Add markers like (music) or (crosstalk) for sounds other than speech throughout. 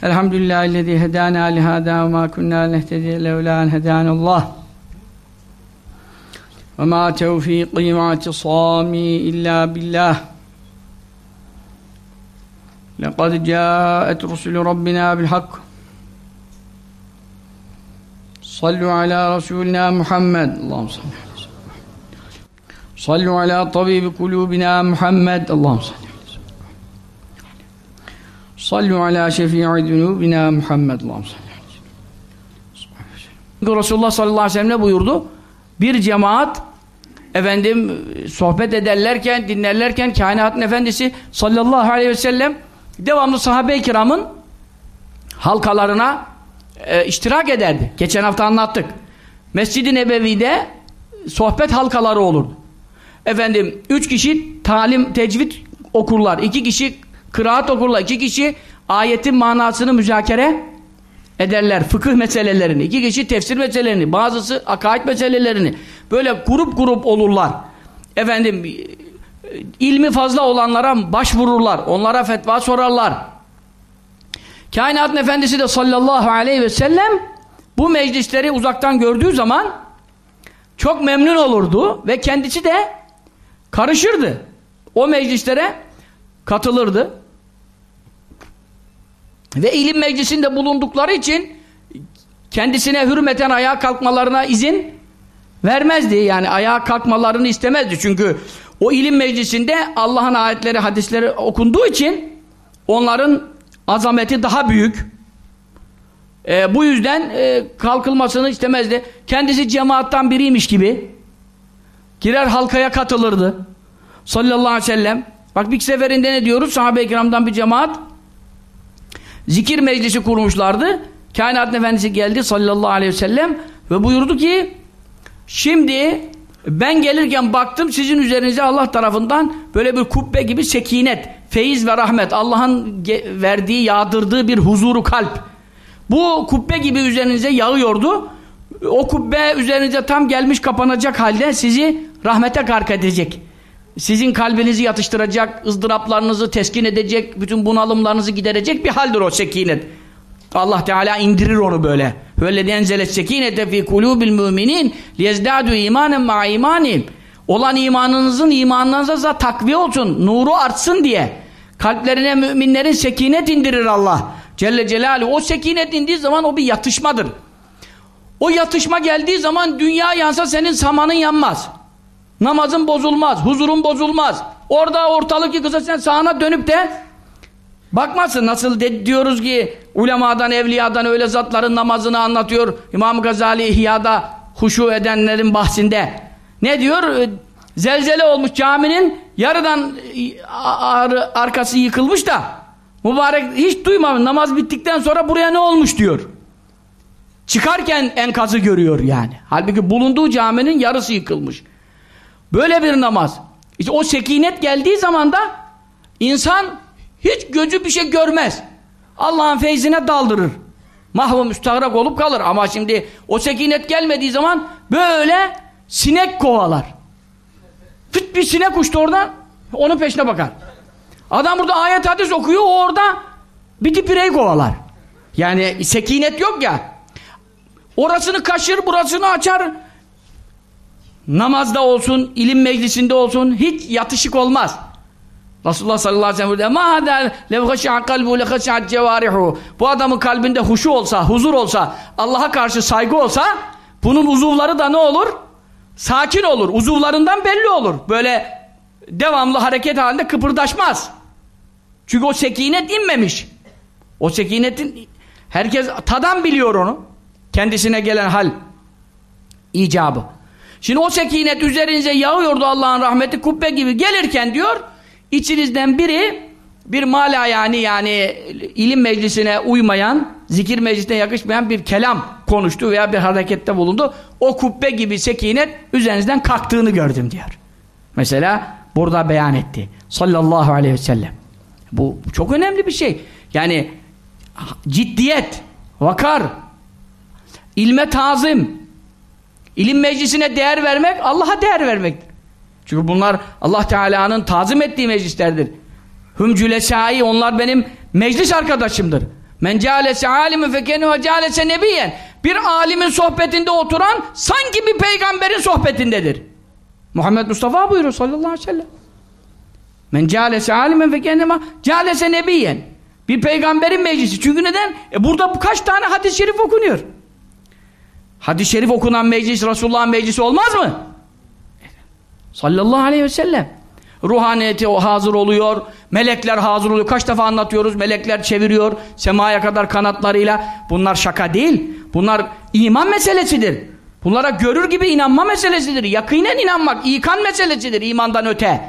الحمد لله الذي هدانا لهذا وما كنا نهتدي لولا أن هدانا الله. وما توفيقي واعتصامي إلا بالله. لقد جاءت رسل ربنا بالحق. صلوا على رسولنا محمد. اللهم صل صلوا على طبيب قلوبنا محمد. اللهم صل Sallu ala şefi'i zunubina Muhammed Resulullah sallallahu aleyhi ve sellem ne buyurdu? Bir cemaat efendim sohbet ederlerken, dinlerlerken kainatın efendisi sallallahu aleyhi ve sellem devamlı sahabe-i kiramın halkalarına e, iştirak ederdi. Geçen hafta anlattık. Mescid-i Nebevi'de sohbet halkaları olurdu. Efendim üç kişi talim, tecvid okurlar. iki kişi kıraat okurlar. iki kişi ayetin manasını müzakere ederler. Fıkıh meselelerini. iki kişi tefsir meselelerini. Bazısı akaid meselelerini. Böyle grup grup olurlar. Efendim ilmi fazla olanlara başvururlar. Onlara fetva sorarlar. Kainatın efendisi de sallallahu aleyhi ve sellem bu meclisleri uzaktan gördüğü zaman çok memnun olurdu ve kendisi de karışırdı. O meclislere katılırdı. Ve ilim meclisinde bulundukları için kendisine hürmeten ayağa kalkmalarına izin vermezdi. Yani ayağa kalkmalarını istemezdi. Çünkü o ilim meclisinde Allah'ın ayetleri, hadisleri okunduğu için onların azameti daha büyük. E, bu yüzden e, kalkılmasını istemezdi. Kendisi cemaattan biriymiş gibi girer halkaya katılırdı. Sallallahu aleyhi ve sellem. Bak bir seferinde ne diyoruz? Sahabe-i kiramdan bir cemaat zikir meclisi kurmuşlardı. Kainatın efendisi geldi sallallahu aleyhi ve sellem ve buyurdu ki şimdi ben gelirken baktım sizin üzerinize Allah tarafından böyle bir kubbe gibi sekinet, feyiz ve rahmet, Allah'ın verdiği, yağdırdığı bir huzuru kalp. Bu kubbe gibi üzerinize yağıyordu. O kubbe üzerinize tam gelmiş kapanacak halde sizi rahmete gark edecek. Sizin kalbinizi yatıştıracak, ızdıraplarınızı teskin edecek, bütün bunalımlarınızı giderecek bir haldir o sekinet. Allah Teala indirir onu böyle. Vellezî enzelet sekînete fî kulûbil müminin liyezdâdû îmânen ma'a îmânihim. Olan imanınızın imanlarınıza takviye olsun, nuru artsın diye. Kalplerine müminlerin sekinet indirir Allah. Celle Celaluhu. O sekinet indiği zaman o bir yatışmadır. O yatışma geldiği zaman dünya yansa senin samanın yanmaz. Namazın bozulmaz, huzurun bozulmaz. Orada ortalık yıkılsa sen sağına dönüp de bakmazsın. Nasıl de, diyoruz ki ulemadan, evliyadan öyle zatların namazını anlatıyor. İmam Gazali İhya'da huşu edenlerin bahsinde. Ne diyor? Zelzele olmuş caminin yarıdan ar arkası yıkılmış da mübarek hiç duymamış. Namaz bittikten sonra buraya ne olmuş diyor. Çıkarken enkazı görüyor yani. Halbuki bulunduğu caminin yarısı yıkılmış. Böyle bir namaz. İşte o sekinet geldiği zaman da insan hiç gözü bir şey görmez. Allah'ın feyzine daldırır. Mahvu müstahrak olup kalır. Ama şimdi o sekinet gelmediği zaman böyle sinek kovalar. Fıt bir sinek uçtu oradan onun peşine bakar. Adam burada ayet hadis okuyor o orada bir dipireyi kovalar. Yani sekinet yok ya. Orasını kaşır burasını açar namazda olsun, ilim meclisinde olsun hiç yatışık olmaz. Resulullah sallallahu aleyhi ve sellem ma hada lev khasha'a kalbu cevarihu. Bu adamın kalbinde huşu olsa, huzur olsa, Allah'a karşı saygı olsa bunun uzuvları da ne olur? Sakin olur. Uzuvlarından belli olur. Böyle devamlı hareket halinde kıpırdaşmaz. Çünkü o sekinet inmemiş. O sekinetin herkes tadan biliyor onu. Kendisine gelen hal icabı. Şimdi o sekinet üzerinize yağıyordu Allah'ın rahmeti kubbe gibi gelirken diyor içinizden biri bir mala yani yani ilim meclisine uymayan zikir meclisine yakışmayan bir kelam konuştu veya bir harekette bulundu. O kubbe gibi sekinet üzerinizden kalktığını gördüm diyor. Mesela burada beyan etti. Sallallahu aleyhi ve sellem. Bu çok önemli bir şey. Yani ciddiyet, vakar, ilme tazim, İlim meclisine değer vermek Allah'a değer vermektir. Çünkü bunlar Allah Teala'nın tazim ettiği meclislerdir. Hümcülesai onlar benim meclis arkadaşımdır. Men cealese alimin fekenu ve cealese nebiyen. Bir alimin sohbetinde oturan sanki bir peygamberin sohbetindedir. Muhammed Mustafa buyuruyor sallallahu aleyhi ve sellem. Men cealese alimen fekennema cealese nebiyen. Bir peygamberin meclisi. Çünkü neden? E burada kaç tane hadis-i şerif okunuyor? Hadis-i şerif okunan meclis Resulullah'ın meclisi olmaz mı? Sallallahu aleyhi ve sellem. Ruhaniyeti hazır oluyor. Melekler hazır oluyor. Kaç defa anlatıyoruz. Melekler çeviriyor. Semaya kadar kanatlarıyla. Bunlar şaka değil. Bunlar iman meselesidir. Bunlara görür gibi inanma meselesidir. Yakinen inanmak, ikan meselesidir imandan öte.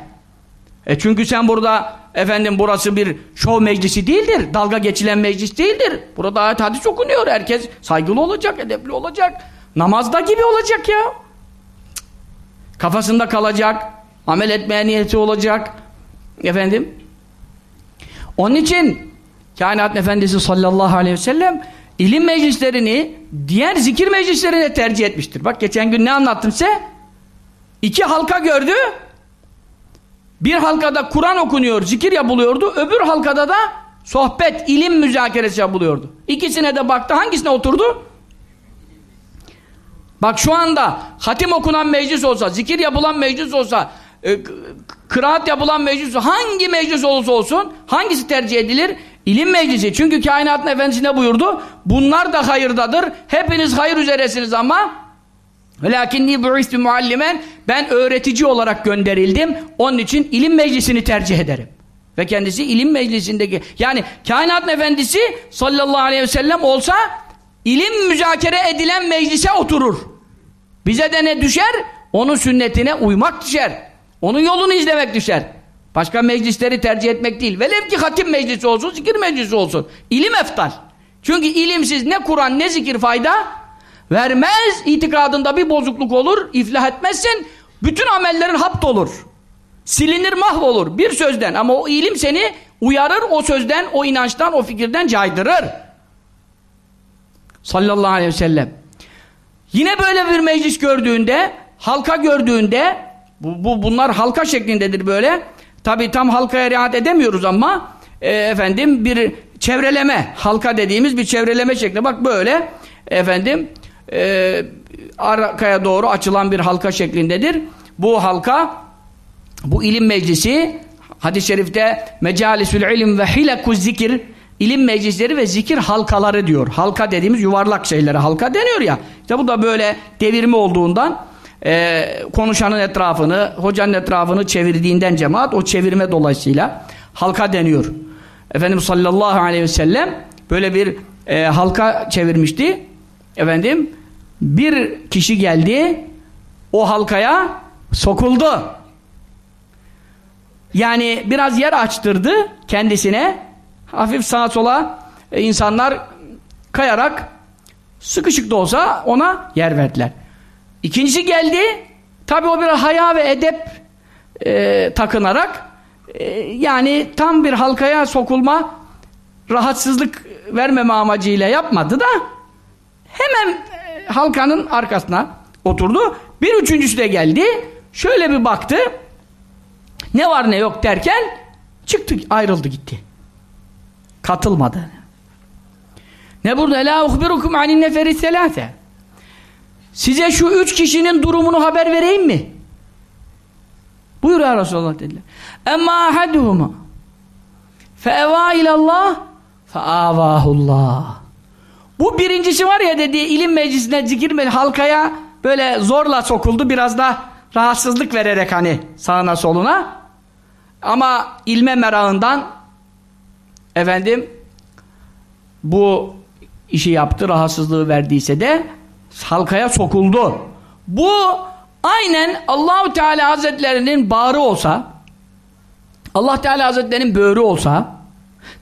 E çünkü sen burada efendim burası bir şov meclisi değildir. Dalga geçilen meclis değildir. Burada ayet hadis okunuyor. Herkes saygılı olacak, edepli olacak. Namazda gibi olacak ya. Kafasında kalacak. Amel etmeye niyeti olacak. Efendim. Onun için Kainat Efendisi sallallahu aleyhi ve sellem ilim meclislerini diğer zikir meclislerine tercih etmiştir. Bak geçen gün ne anlattım size? İki halka gördü. Bir halkada Kur'an okunuyor, zikir yapılıyordu. Öbür halkada da sohbet, ilim müzakeresi yapılıyordu. İkisine de baktı. Hangisine oturdu? Bak şu anda hatim okunan meclis olsa, zikir yapılan meclis olsa, e, kıraat yapılan meclis olsa, hangi meclis olursa olsun, hangisi tercih edilir? İlim meclisi. Çünkü kainatın efendisi ne buyurdu? Bunlar da hayırdadır. Hepiniz hayır üzeresiniz ama Velakinni bu'istu muallimen ben öğretici olarak gönderildim. Onun için ilim meclisini tercih ederim. Ve kendisi ilim meclisindeki yani kainat efendisi sallallahu aleyhi ve sellem olsa ilim müzakere edilen meclise oturur. Bize de ne düşer? Onun sünnetine uymak düşer. Onun yolunu izlemek düşer. Başka meclisleri tercih etmek değil. Velev ki hatim meclisi olsun, zikir meclisi olsun. İlim eftal. Çünkü ilimsiz ne Kur'an ne zikir fayda vermez. İtikadında bir bozukluk olur, iflah etmezsin. Bütün amellerin hapt olur. Silinir, mahvolur bir sözden. Ama o ilim seni uyarır, o sözden, o inançtan, o fikirden caydırır. Sallallahu aleyhi ve sellem. Yine böyle bir meclis gördüğünde, halka gördüğünde, bu, bu bunlar halka şeklindedir böyle. Tabi tam halkaya riayet edemiyoruz ama e, efendim bir çevreleme, halka dediğimiz bir çevreleme şekli. Bak böyle efendim e, arkaya doğru açılan bir halka şeklindedir. Bu halka bu ilim meclisi hadis-i şerifte mecalisül ilim ve hilekuz zikir ilim meclisleri ve zikir halkaları diyor. Halka dediğimiz yuvarlak şeylere halka deniyor ya. İşte bu da böyle devirme olduğundan e, konuşanın etrafını, hocanın etrafını çevirdiğinden cemaat o çevirme dolayısıyla halka deniyor. Efendimiz sallallahu aleyhi ve sellem böyle bir e, halka çevirmişti. Efendim bir kişi geldi o halkaya sokuldu. Yani biraz yer açtırdı kendisine. Hafif sağa sola e, insanlar kayarak sıkışık da olsa ona yer verdiler. İkincisi geldi. Tabi o bir haya ve edep e, takınarak e, yani tam bir halkaya sokulma rahatsızlık vermeme amacıyla yapmadı da hemen halkanın arkasına oturdu. Bir üçüncüsü de geldi. Şöyle bir baktı. Ne var ne yok derken çıktı ayrıldı gitti. Katılmadı. Ne burada? La uhbirukum anin neferi selase. Size şu üç kişinin durumunu haber vereyim mi? Buyur ya Resulallah dediler. Emma ahaduhuma feeva ilallah feavahullah. Bu birincisi var ya dediği ilim meclisine zikir halkaya böyle zorla sokuldu biraz da rahatsızlık vererek hani sağına soluna ama ilme merağından efendim bu işi yaptı rahatsızlığı verdiyse de halkaya sokuldu. Bu aynen Allahu Teala Hazretlerinin bağrı olsa Allah Teala Hazretlerinin böğrü olsa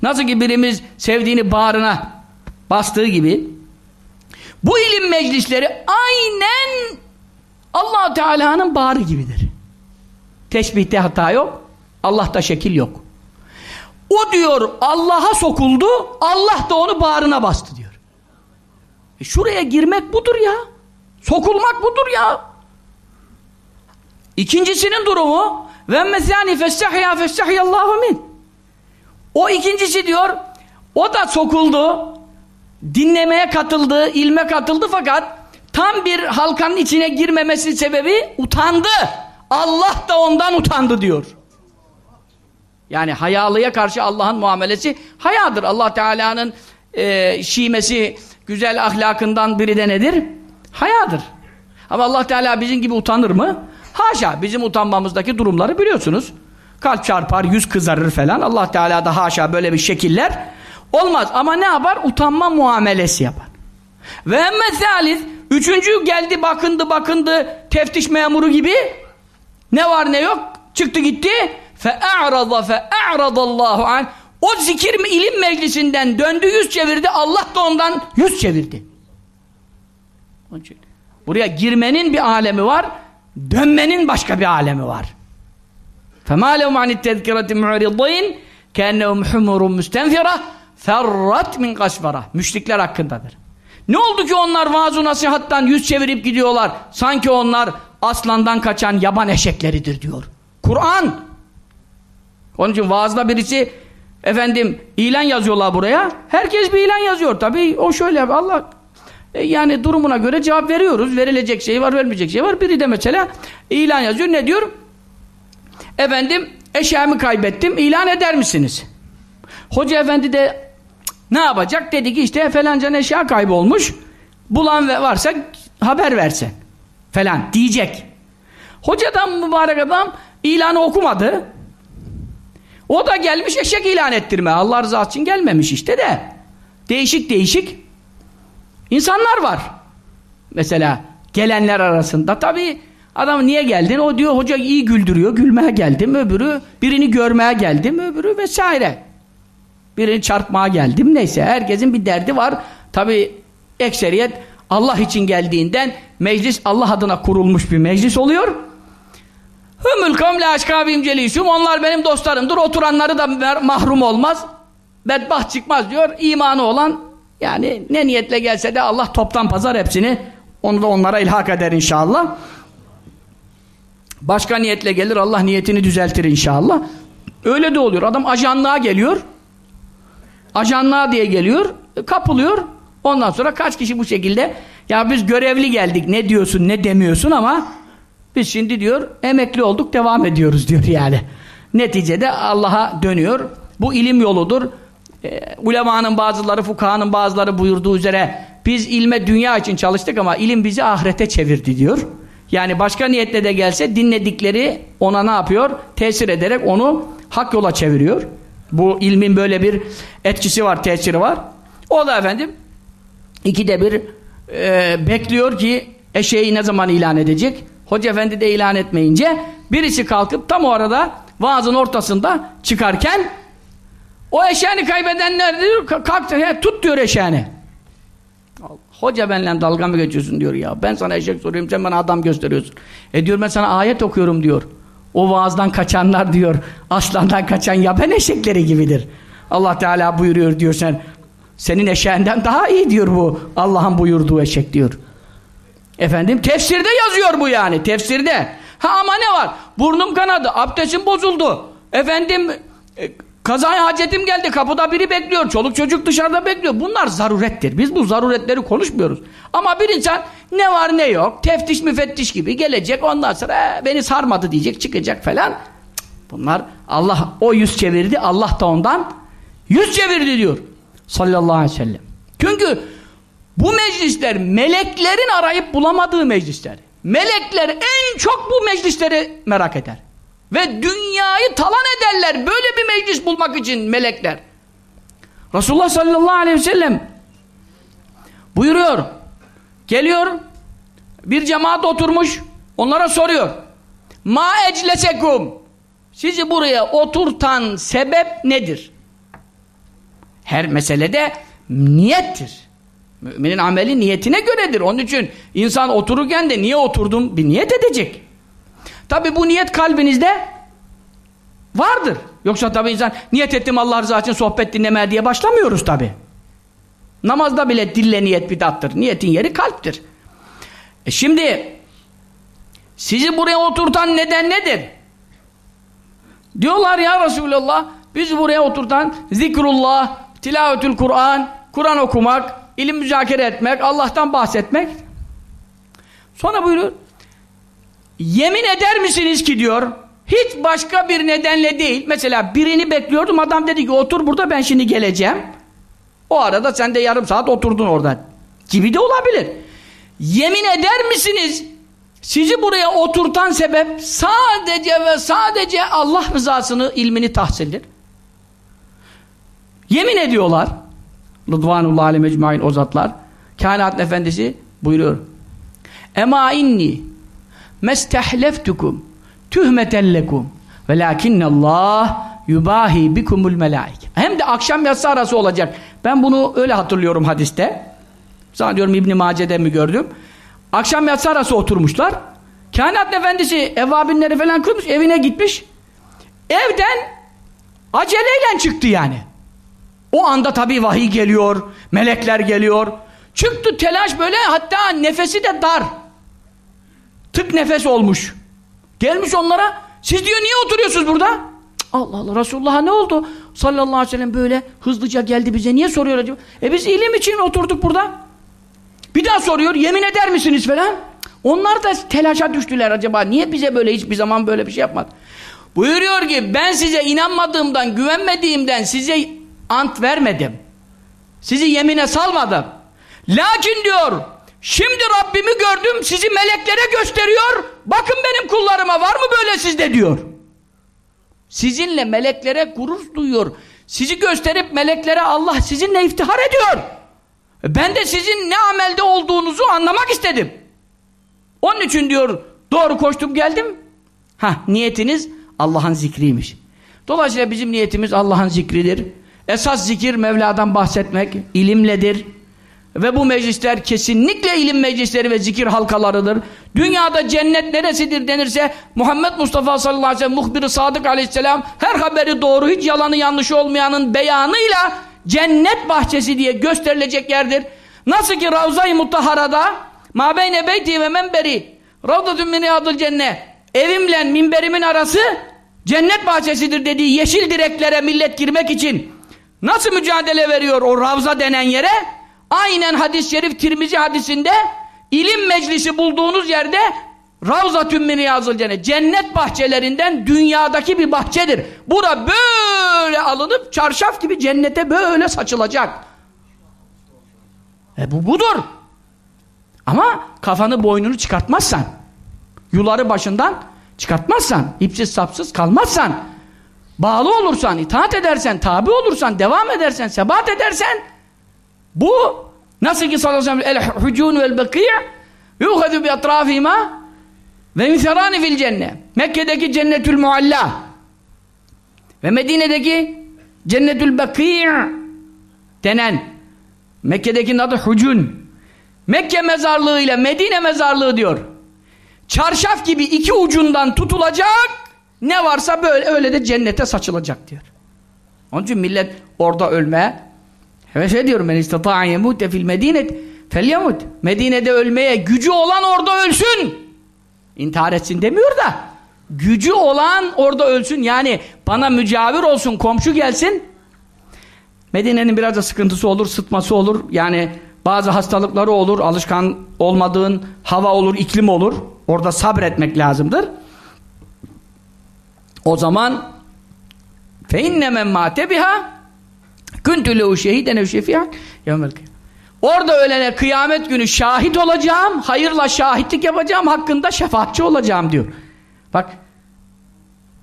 nasıl ki birimiz sevdiğini bağrına bastığı gibi bu ilim meclisleri aynen allah Teala'nın bağrı gibidir. Teşbihte hata yok. Allah'ta şekil yok. O diyor Allah'a sokuldu, Allah da onu bağrına bastı diyor. E şuraya girmek budur ya. Sokulmak budur ya. İkincisinin durumu ve mesani festahya festahiyallahu min. O ikincisi diyor O da sokuldu. Dinlemeye katıldı, ilme katıldı fakat tam bir halkanın içine girmemesinin sebebi utandı. Allah da ondan utandı diyor. Yani hayalıya karşı Allah'ın muamelesi hayadır. Allah Teala'nın e, şiimesi, güzel ahlakından biri de nedir? Hayadır. Ama Allah Teala bizim gibi utanır mı? Haşa. Bizim utanmamızdaki durumları biliyorsunuz. Kalp çarpar, yüz kızarır falan. Allah Teala da haşa böyle bir şekiller olmaz. Ama ne yapar? Utanma muamelesi yapar. Ve emme salis, üçüncü geldi bakındı bakındı teftiş memuru gibi ne var ne yok çıktı gitti fe'a'rada fe'a'radallahu an o zikir ilim meclisinden döndü yüz çevirdi Allah da ondan yüz çevirdi. Buraya girmenin bir alemi var dönmenin başka bir alemi var. فَمَا لَهُمْ عَنِ التَّذْكِرَةِ مُعْرِضِينَ كَاَنَّهُمْ حُمُرٌ مُسْتَنْفِرَةً ferrat min kasvara. Müşrikler hakkındadır. Ne oldu ki onlar vaaz nasihattan yüz çevirip gidiyorlar. Sanki onlar aslandan kaçan yaban eşekleridir diyor. Kur'an. Onun için vaazda birisi efendim ilan yazıyorlar buraya. Herkes bir ilan yazıyor. Tabii o şöyle Allah e, yani durumuna göre cevap veriyoruz. Verilecek şey var, vermeyecek şey var. Biri de mesela ilan yazıyor. Ne diyor? Efendim eşyamı kaybettim. İlan eder misiniz? Hoca efendi de ne yapacak? Dedi ki işte falanca eşya kaybolmuş. Bulan varsa haber versen. Falan diyecek. Hocadan mübarek adam ilanı okumadı. O da gelmiş eşek ilan ettirme. Allah rızası için gelmemiş işte de. Değişik değişik insanlar var. Mesela gelenler arasında. Tabi adam niye geldin? O diyor hoca iyi güldürüyor. Gülmeye geldim. Öbürü birini görmeye geldim. Öbürü vesaire. Birini çarpmaya geldim. Neyse herkesin bir derdi var. Tabi ekseriyet Allah için geldiğinden meclis Allah adına kurulmuş bir meclis oluyor. Hümül kavmle aşkabim celisum onlar benim dostlarımdır. Oturanları da mahrum olmaz. Bedbaht çıkmaz diyor. İmanı olan yani ne niyetle gelse de Allah toptan pazar hepsini onu da onlara ilhak eder inşallah. Başka niyetle gelir Allah niyetini düzeltir inşallah. Öyle de oluyor. Adam ajanlığa geliyor. Ajanlığa diye geliyor. Kapılıyor. Ondan sonra kaç kişi bu şekilde ya biz görevli geldik ne diyorsun ne demiyorsun ama biz şimdi diyor emekli olduk devam ediyoruz diyor yani. Neticede Allah'a dönüyor. Bu ilim yoludur. E, ulemanın bazıları, fukahanın bazıları buyurduğu üzere biz ilme dünya için çalıştık ama ilim bizi ahirete çevirdi diyor. Yani başka niyetle de gelse dinledikleri ona ne yapıyor? Tesir ederek onu hak yola çeviriyor. Bu ilmin böyle bir etkisi var, tesiri var. O da efendim ikide bir e, bekliyor ki eşeği ne zaman ilan edecek? Hoca efendi de ilan etmeyince birisi kalkıp tam o arada vaazın ortasında çıkarken o eşeğini kaybedenler diyor kalktı he, tut diyor eşeğini. Hoca benimle dalga mı geçiyorsun diyor ya. Ben sana eşek soruyorum sen bana adam gösteriyorsun. E diyor ben sana ayet okuyorum diyor. O vaazdan kaçanlar diyor aslandan kaçan yaban eşekleri gibidir. Allah Teala buyuruyor diyor sen senin eşeğinden daha iyi diyor bu Allah'ın buyurduğu eşek diyor. Efendim tefsirde yazıyor bu yani tefsirde. Ha ama ne var? Burnum kanadı, abdestim bozuldu. Efendim e, kazaya hacetim geldi, kapıda biri bekliyor, çoluk çocuk dışarıda bekliyor. Bunlar zarurettir. Biz bu zaruretleri konuşmuyoruz. Ama bir insan ne var ne yok, teftiş müfettiş gibi gelecek ondan sonra e, beni sarmadı diyecek, çıkacak falan. Bunlar Allah o yüz çevirdi, Allah da ondan yüz çevirdi diyor. Sallallahu aleyhi ve sellem. Çünkü bu meclisler meleklerin arayıp bulamadığı meclisler. Melekler en çok bu meclisleri merak eder. Ve dünyayı talan ederler böyle bir meclis bulmak için melekler. Resulullah sallallahu aleyhi ve sellem buyuruyor. Geliyor bir cemaat oturmuş onlara soruyor. Ma eclesekum sizi buraya oturtan sebep nedir? Her meselede niyettir. Müminin ameli niyetine göredir. Onun için insan otururken de niye oturdum bir niyet edecek. Tabi bu niyet kalbinizde vardır. Yoksa tabi insan niyet ettim Allah rızası için sohbet dinlemeye diye başlamıyoruz tabi. Namazda bile dille niyet bidattır. Niyetin yeri kalptir. E şimdi sizi buraya oturtan neden nedir? Diyorlar ya Resulallah biz buraya oturtan zikrullah, tilavetül Kur'an, Kur'an okumak, ilim müzakere etmek, Allah'tan bahsetmek. Sonra buyuruyor, yemin eder misiniz ki diyor, hiç başka bir nedenle değil, mesela birini bekliyordum, adam dedi ki otur burada ben şimdi geleceğim. O arada sen de yarım saat oturdun orada. Gibi de olabilir. Yemin eder misiniz? Sizi buraya oturtan sebep sadece ve sadece Allah rızasını, ilmini tahsildir. Yemin ediyorlar. Rıdvanullah aleyhi mecmain o zatlar. Kainat efendisi buyuruyor. Ema inni mestehleftukum tühmeten lekum velakinnallah yubahi bikumul melaik. Hem de akşam yatsı arası olacak. Ben bunu öyle hatırlıyorum hadiste. Zannediyorum İbn Mace'de mi gördüm? Akşam yatsı arası oturmuşlar. Kainat efendisi evvabinleri falan kırmış, evine gitmiş. Evden aceleyle çıktı yani. O anda tabii vahiy geliyor, melekler geliyor. Çıktı telaş böyle hatta nefesi de dar. Tık nefes olmuş. Gelmiş onlara, siz diyor niye oturuyorsunuz burada? Allah Allah Resulullah'a ne oldu? Sallallahu aleyhi ve sellem böyle hızlıca geldi bize niye soruyor acaba? E biz ilim için oturduk burada. Bir daha soruyor yemin eder misiniz falan. Onlar da telaşa düştüler acaba niye bize böyle hiçbir zaman böyle bir şey yapmadı. Buyuruyor ki ben size inanmadığımdan güvenmediğimden size ant vermedim. Sizi yemine salmadım. Lakin diyor şimdi Rabbimi gördüm sizi meleklere gösteriyor. Bakın benim kullarıma var mı böyle sizde diyor. Sizinle meleklere gurur duyuyor. Sizi gösterip meleklere Allah sizinle iftihar ediyor. Ben de sizin ne amelde olduğunuzu anlamak istedim. Onun için diyor doğru koştum geldim. Ha niyetiniz Allah'ın zikriymiş. Dolayısıyla bizim niyetimiz Allah'ın zikridir. Esas zikir Mevla'dan bahsetmek, ilimledir. Ve bu meclisler kesinlikle ilim meclisleri ve zikir halkalarıdır. Dünyada cennet neresidir denirse Muhammed Mustafa sallallahu aleyhi ve sellem muhbir Sadık aleyhisselam her haberi doğru hiç yalanı yanlışı olmayanın beyanıyla cennet bahçesi diye gösterilecek yerdir. Nasıl ki Ravza-i Mutahara'da mabeyne beyti ve memberi Ravdatun min adıl cennet evimle minberimin arası cennet bahçesidir dediği yeşil direklere millet girmek için nasıl mücadele veriyor o Ravza denen yere aynen hadis-i şerif Tirmizi hadisinde ilim meclisi bulduğunuz yerde Ravzatün min cennet cennet bahçelerinden dünyadaki bir bahçedir. Bura böyle alınıp çarşaf gibi cennete böyle saçılacak. E bu budur. Ama kafanı boynunu çıkartmazsan, yuları başından çıkartmazsan, ipsiz sapsız kalmazsan, bağlı olursan, itaat edersen, tabi olursan, devam edersen, sebat edersen, bu nasıl ki sallallahu aleyhi ve sellem el-hucun vel-bekî' yuhadu bi atrafihima ve miserani fil cennet. Mekke'deki cennetül mualla ve Medine'deki cennetül bekî' denen Mekke'dekinin adı hucun. Mekke mezarlığı ile Medine mezarlığı diyor. Çarşaf gibi iki ucundan tutulacak ne varsa böyle öyle de cennete saçılacak diyor. Onun için millet orada ölmeye heves ediyor. Men istata'a yemute fil medinet felyemut. Medine'de ölmeye gücü olan orada ölsün. İntihar etsin demiyor da gücü olan orada ölsün. Yani bana mücavir olsun, komşu gelsin. Medine'nin biraz da sıkıntısı olur, sıtması olur. Yani bazı hastalıkları olur, alışkan olmadığın hava olur, iklim olur. Orada sabretmek lazımdır. O zaman فَاِنَّ مَنْ مَاتَ بِهَا Küntü lehu şehiden ev şefiat. Orada ölene kıyamet günü şahit olacağım, hayırla şahitlik yapacağım, hakkında şefaatçi olacağım diyor. Bak,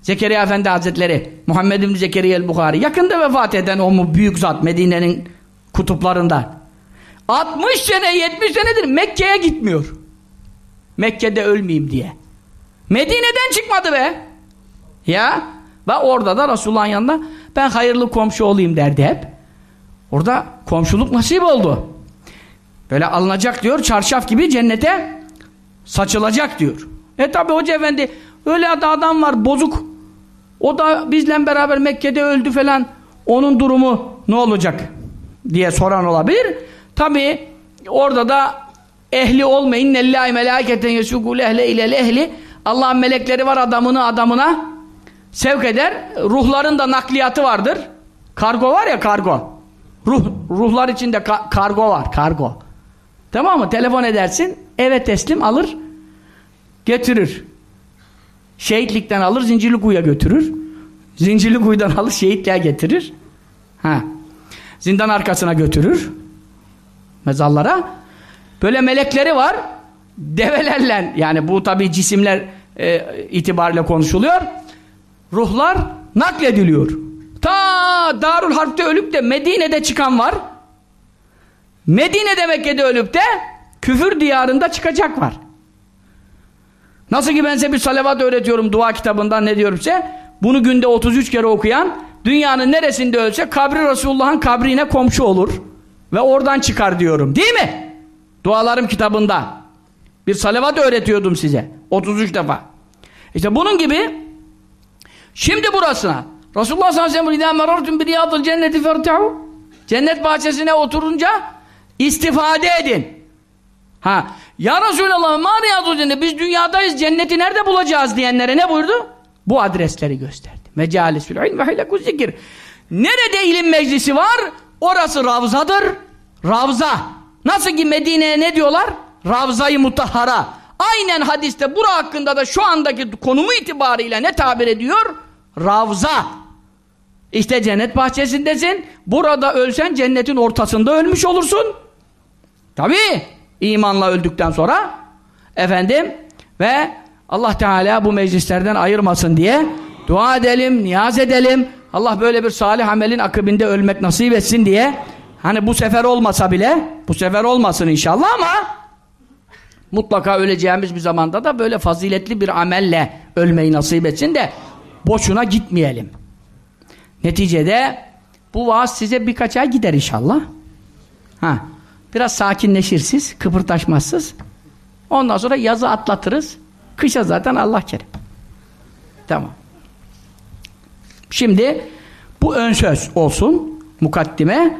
Zekeriya Efendi Hazretleri, Muhammed İbni Zekeriya el-Bukhari, yakında vefat eden o mu büyük zat Medine'nin kutuplarında. 60 sene, 70 senedir Mekke'ye gitmiyor. Mekke'de ölmeyeyim diye. Medine'den çıkmadı be. Ya, ve orada da Resulullah'ın yanında ben hayırlı komşu olayım derdi hep. Orada komşuluk nasip oldu. Böyle alınacak diyor, çarşaf gibi cennete saçılacak diyor. E tabi Hoca Efendi, öyle adam var bozuk. O da bizle beraber Mekke'de öldü falan. Onun durumu ne olacak diye soran olabilir. Tabi orada da ehli olmayın. Lillahi melâketen yesûgûl ehle ilel ehli. Allah'ın melekleri var adamını adamına sevk eder. Ruhların da nakliyatı vardır. Kargo var ya kargo. Ruh, ruhlar içinde ka kargo var, kargo. Tamam mı? Telefon edersin, eve teslim alır, getirir. Şehitlikten alır, Zincirlikuyu'ya götürür. Zincirlikuyu'dan alır, şehitliğe getirir. Ha. Zindan arkasına götürür. Mezallara. Böyle melekleri var. Develerle, yani bu tabi cisimler e, itibariyle konuşuluyor. Ruhlar naklediliyor. Ta Darül Harp'te ölüp de Medine'de çıkan var. Medine'de Mekke'de ölüp de küfür diyarında çıkacak var. Nasıl ki ben size bir salavat öğretiyorum dua kitabından ne diyorum size? Bunu günde 33 kere okuyan dünyanın neresinde ölse kabri Resulullah'ın kabrine komşu olur. Ve oradan çıkar diyorum. Değil mi? Dualarım kitabında. Bir salavat öğretiyordum size. 33 defa. İşte bunun gibi şimdi burasına Resulullah sallallahu aleyhi ve sellem merartum bir riyadıl cenneti fertehu cennet bahçesine oturunca istifade edin. Ha, ya Resulallah ma riyadıl cennet biz dünyadayız cenneti nerede bulacağız diyenlere ne buyurdu? Bu adresleri gösterdi. Mecalisül ilm ve hilekuz zikir. Nerede ilim meclisi var? Orası Ravzadır. Ravza. Nasıl ki Medine'ye ne diyorlar? Ravza-i Mutahhara. Aynen hadiste bura hakkında da şu andaki konumu itibariyle ne tabir ediyor? Ravza. İşte cennet bahçesindesin. Burada ölsen cennetin ortasında ölmüş olursun. Tabi imanla öldükten sonra efendim ve Allah Teala bu meclislerden ayırmasın diye dua edelim, niyaz edelim. Allah böyle bir salih amelin akıbinde ölmek nasip etsin diye hani bu sefer olmasa bile bu sefer olmasın inşallah ama mutlaka öleceğimiz bir zamanda da böyle faziletli bir amelle ölmeyi nasip etsin de boşuna gitmeyelim. Neticede bu vaaz size birkaç ay gider inşallah. Ha, biraz sakinleşirsiz, kıpırtaşmazsız. Ondan sonra yazı atlatırız. Kışa zaten Allah kerim. Tamam. Şimdi bu ön söz olsun mukaddime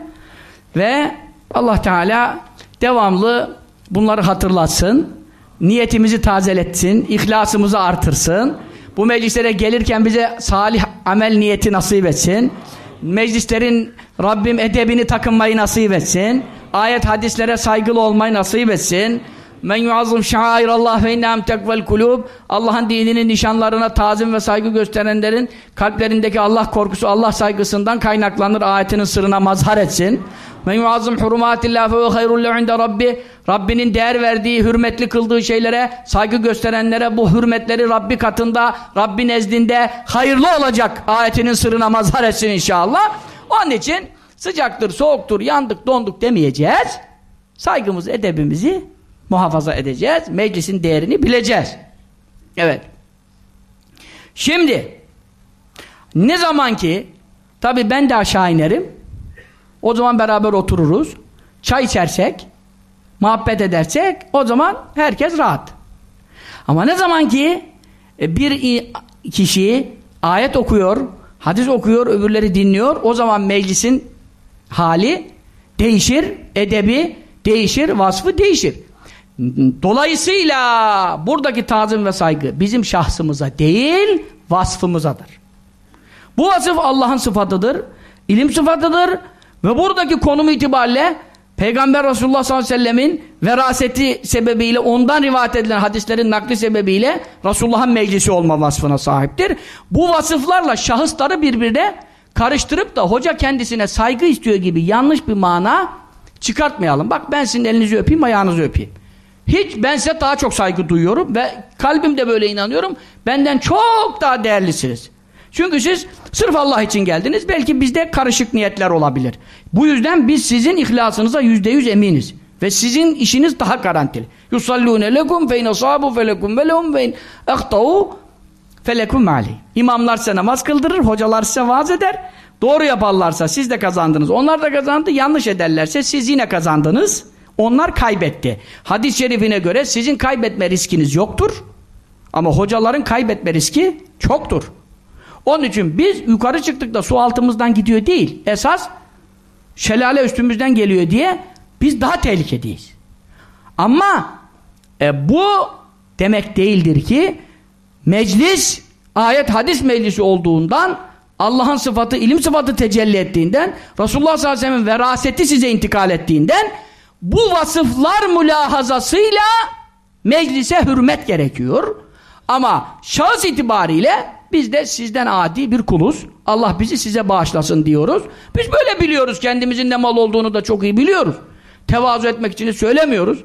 ve Allah Teala devamlı bunları hatırlatsın. Niyetimizi tazeletsin, ihlasımızı artırsın. Bu meclislere gelirken bize salih amel niyeti nasip etsin. Meclislerin Rabbim edebini takınmayı nasip etsin. Ayet hadislere saygılı olmayı nasip etsin. Men yuazzım şairallah ve innem tekvel kulub Allah'ın dininin nişanlarına tazim ve saygı gösterenlerin kalplerindeki Allah korkusu Allah saygısından kaynaklanır ayetinin sırrına mazhar etsin. Men yuazzım hurumatillah fe hayrul inde rabbi Rabbinin değer verdiği, hürmetli kıldığı şeylere saygı gösterenlere bu hürmetleri Rabbi katında, Rabbi nezdinde hayırlı olacak ayetinin sırrına mazhar etsin inşallah. Onun için sıcaktır, soğuktur, yandık, donduk demeyeceğiz. Saygımız, edebimizi muhafaza edeceğiz. Meclisin değerini bileceğiz. Evet. Şimdi ne zaman ki tabi ben de aşağı inerim o zaman beraber otururuz. Çay içersek muhabbet edersek o zaman herkes rahat. Ama ne zaman ki e, bir kişi ayet okuyor, hadis okuyor, öbürleri dinliyor, o zaman meclisin hali değişir, edebi değişir, vasfı değişir. Dolayısıyla buradaki tazim ve saygı bizim şahsımıza değil, vasfımızadır. Bu vasıf Allah'ın sıfatıdır, ilim sıfatıdır ve buradaki konum itibariyle Peygamber Resulullah sallallahu aleyhi ve sellemin veraseti sebebiyle ondan rivayet edilen hadislerin nakli sebebiyle Resulullah'ın meclisi olma vasfına sahiptir. Bu vasıflarla şahısları birbirine karıştırıp da hoca kendisine saygı istiyor gibi yanlış bir mana çıkartmayalım. Bak ben sizin elinizi öpeyim, ayağınızı öpeyim. Hiç ben size daha çok saygı duyuyorum ve kalbimde böyle inanıyorum. Benden çok daha değerlisiniz. Çünkü siz sırf Allah için geldiniz. Belki bizde karışık niyetler olabilir. Bu yüzden biz sizin ihlasınıza yüzde yüz eminiz. Ve sizin işiniz daha garantili. İn asâbu felekum ve lehum ve in ehtau felekum aleyh. İmamlar size namaz kıldırır, hocalar size vaaz eder. Doğru yaparlarsa siz de kazandınız. Onlar da kazandı. Yanlış ederlerse siz yine kazandınız. Onlar kaybetti. Hadis-i şerifine göre sizin kaybetme riskiniz yoktur. Ama hocaların kaybetme riski çoktur. Onun için biz yukarı çıktık da su altımızdan gidiyor değil. Esas şelale üstümüzden geliyor diye biz daha tehlikedeyiz. Ama e, bu demek değildir ki meclis ayet hadis meclisi olduğundan Allah'ın sıfatı, ilim sıfatı tecelli ettiğinden, Resulullah sallallahu aleyhi ve sellem'in veraseti size intikal ettiğinden, bu vasıflar mülahazasıyla meclise hürmet gerekiyor. Ama şahıs itibariyle biz de sizden adi bir kuluz. Allah bizi size bağışlasın diyoruz. Biz böyle biliyoruz. Kendimizin ne mal olduğunu da çok iyi biliyoruz. Tevazu etmek için söylemiyoruz.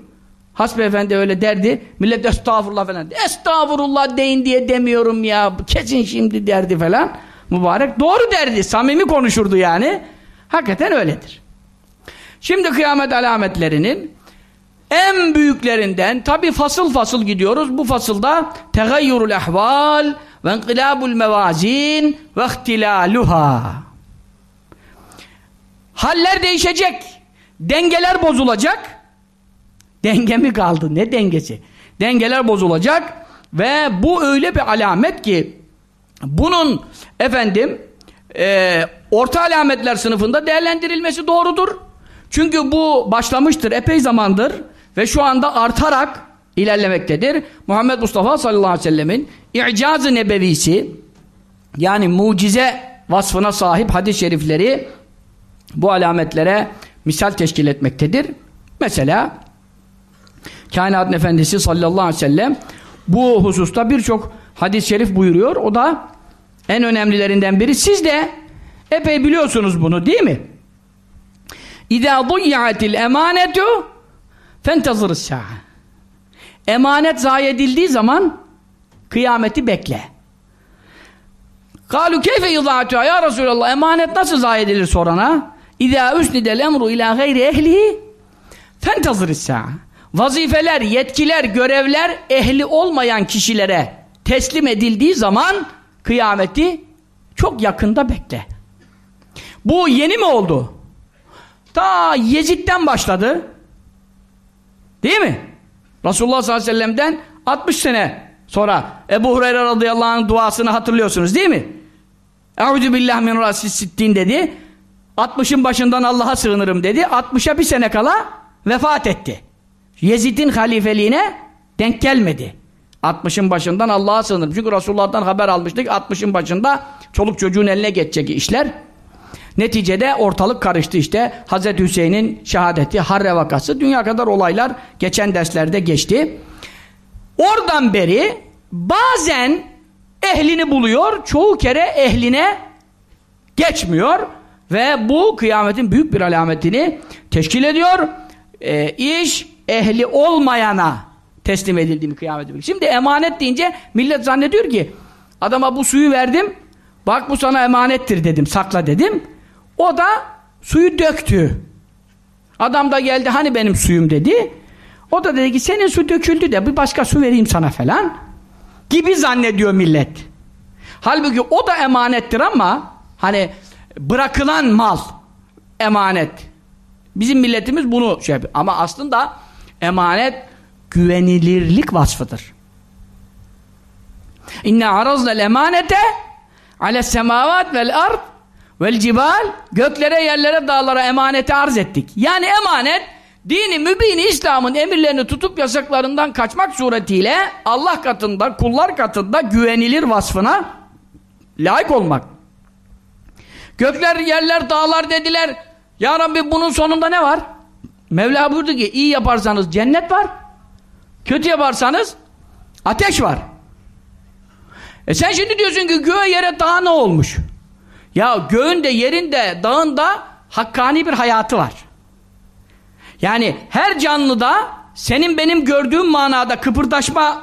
Hasbe Efendi öyle derdi. Millet estağfurullah falan. Estağfurullah deyin diye demiyorum ya. Kesin şimdi derdi falan. Mübarek doğru derdi. Samimi konuşurdu yani. Hakikaten öyledir. Şimdi kıyamet alametlerinin en büyüklerinden tabi fasıl fasıl gidiyoruz. Bu fasılda tegayyurul ehval ve inkılabul mevazin ve ihtilaluha. Haller değişecek. Dengeler bozulacak. Denge mi kaldı? Ne dengesi? Dengeler bozulacak ve bu öyle bir alamet ki bunun efendim e, orta alametler sınıfında değerlendirilmesi doğrudur. Çünkü bu başlamıştır epey zamandır ve şu anda artarak ilerlemektedir. Muhammed Mustafa sallallahu aleyhi ve sellemin i'caz-ı nebevisi yani mucize vasfına sahip hadis-i şerifleri bu alametlere misal teşkil etmektedir. Mesela Kainatın Efendisi sallallahu aleyhi ve sellem bu hususta birçok hadis-i şerif buyuruyor. O da en önemlilerinden biri. Siz de epey biliyorsunuz bunu değil mi? İzâ duyyatil emanetu fentazırız sa'a. Emanet zayi edildiği zaman kıyameti bekle. Kalu keyfe izâtuha ya Resulallah emanet nasıl zayi edilir sorana? İzâ üsnidel emru ilâ gayri ehlihi fentazırız sa'a. Vazifeler, yetkiler, görevler ehli olmayan kişilere teslim edildiği zaman kıyameti çok yakında bekle. Bu yeni mi oldu? Ta Yezid'den başladı. Değil mi? Resulullah sallallahu aleyhi ve sellem'den 60 sene sonra Ebu Hureyre radıyallahu anh'ın duasını hatırlıyorsunuz değil mi? Eûzü billah min rasis sittin dedi. 60'ın başından Allah'a sığınırım dedi. 60'a bir sene kala vefat etti. Yezid'in halifeliğine denk gelmedi. 60'ın başından Allah'a sığınırım. Çünkü Resulullah'tan haber almıştık. 60'ın başında çoluk çocuğun eline geçecek işler. Neticede ortalık karıştı işte. Hazreti Hüseyin'in şehadeti, Harre vakası, dünya kadar olaylar geçen derslerde geçti. Oradan beri bazen ehlini buluyor, çoğu kere ehline geçmiyor ve bu kıyametin büyük bir alametini teşkil ediyor. E, iş ehli olmayana teslim edildiğini kıyamet Şimdi emanet deyince millet zannediyor ki adama bu suyu verdim bak bu sana emanettir dedim sakla dedim o da suyu döktü. Adam da geldi hani benim suyum? dedi. O da dedi ki senin su döküldü de bir başka su vereyim sana falan. Gibi zannediyor millet. Halbuki o da emanettir ama hani bırakılan mal emanet. Bizim milletimiz bunu şey yapıyor. Ama aslında emanet güvenilirlik vasfıdır. İnne araznel emanete ale semavat vel ard vel cibal göklere, yerlere, dağlara emaneti arz ettik. Yani emanet dini mübini İslam'ın emirlerini tutup yasaklarından kaçmak suretiyle Allah katında, kullar katında güvenilir vasfına layık olmak. Gökler, yerler, dağlar dediler. Ya Rabbi bunun sonunda ne var? Mevla buyurdu ki iyi yaparsanız cennet var. Kötü yaparsanız ateş var. E sen şimdi diyorsun ki göğe yere dağ ne olmuş? Ya göğün de yerin de dağın da hakkani bir hayatı var. Yani her canlıda senin benim gördüğüm manada kıpırdaşma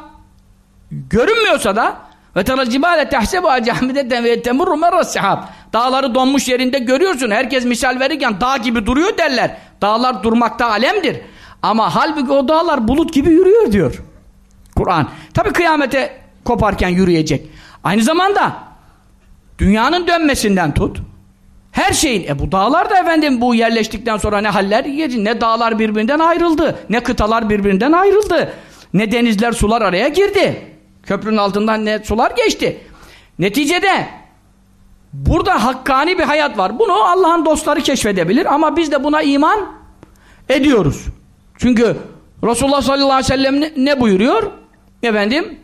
görünmüyorsa da ve teral cibale tehsebuha cahmideten ve temurru merras sahab. Dağları donmuş yerinde görüyorsun. Herkes misal verirken dağ gibi duruyor derler. Dağlar durmakta alemdir. Ama halbuki o dağlar bulut gibi yürüyor diyor. Kur'an. Tabi kıyamete koparken yürüyecek. Aynı zamanda dünyanın dönmesinden tut. Her şeyin, e bu dağlar da efendim bu yerleştikten sonra ne haller yedi, ne dağlar birbirinden ayrıldı, ne kıtalar birbirinden ayrıldı, ne denizler sular araya girdi. Köprünün altından ne sular geçti. Neticede burada hakkani bir hayat var. Bunu Allah'ın dostları keşfedebilir ama biz de buna iman ediyoruz. Çünkü Resulullah sallallahu aleyhi ve sellem ne, ne buyuruyor? Efendim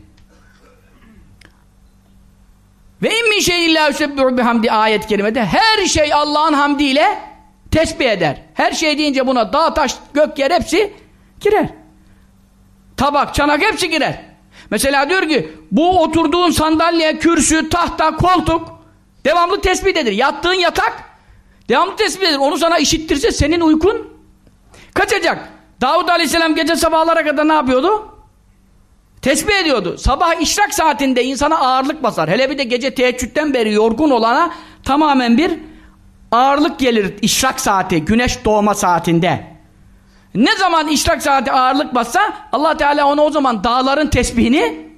Ve in min şey illa yusebbihu bihamdi ayet kerimede her şey Allah'ın hamdiyle tesbih eder. Her şey deyince buna dağ, taş, gök, yer hepsi girer. Tabak, çanak hepsi girer. Mesela diyor ki bu oturduğun sandalye, kürsü, tahta, koltuk devamlı tesbihdedir. Yattığın yatak devamlı tesbihdedir. Onu sana işittirse senin uykun kaçacak. Davud Aleyhisselam gece sabahlara kadar ne yapıyordu? Tesbih ediyordu. Sabah işrak saatinde insana ağırlık basar. Hele bir de gece teheccüden beri yorgun olana tamamen bir ağırlık gelir işrak saati, güneş doğma saatinde. Ne zaman işrak saati ağırlık bassa Allah Teala ona o zaman dağların tesbihini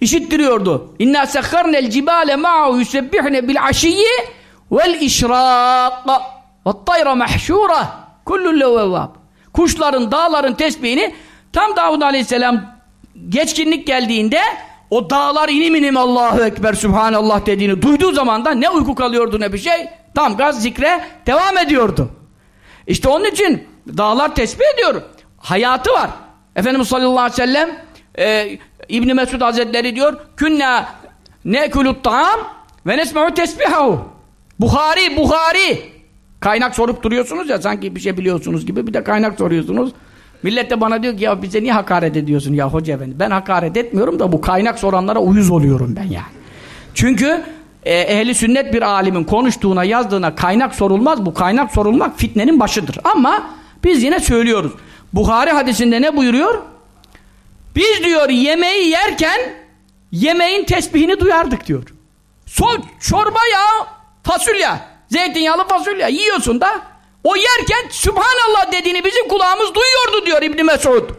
işittiriyordu. İnna sekharnel cibale ma'u yusebbihne bil aşiyyi vel işrak ve tayra mahşura kullun levvab. Kuşların, dağların tesbihini tam Davud Aleyhisselam geçkinlik geldiğinde o dağlar inim inim Allahu Ekber Sübhanallah dediğini duyduğu zaman da ne uyku kalıyordu ne bir şey tam gaz zikre devam ediyordu. İşte onun için dağlar tesbih ediyor. Hayatı var. Efendimiz sallallahu aleyhi ve sellem e, İbni Mesud Hazretleri diyor künna nekulut ta'am ve nesme'u tesbihahu Buhari, Buhari kaynak sorup duruyorsunuz ya sanki bir şey biliyorsunuz gibi bir de kaynak soruyorsunuz. Millet de bana diyor ki ya bize niye hakaret ediyorsun ya hoca efendi. Ben hakaret etmiyorum da bu kaynak soranlara uyuz oluyorum ben yani. Çünkü e, ehli sünnet bir alimin konuştuğuna yazdığına kaynak sorulmaz. Bu kaynak sorulmak fitnenin başıdır. Ama biz yine söylüyoruz. Buhari hadisinde ne buyuruyor? Biz diyor yemeği yerken yemeğin tesbihini duyardık diyor. Son çorba ya fasulye, zeytinyağlı fasulye yiyorsun da o yerken Sübhanallah dediğini bizim kulağımız duyuyordu diyor İbni Mesud.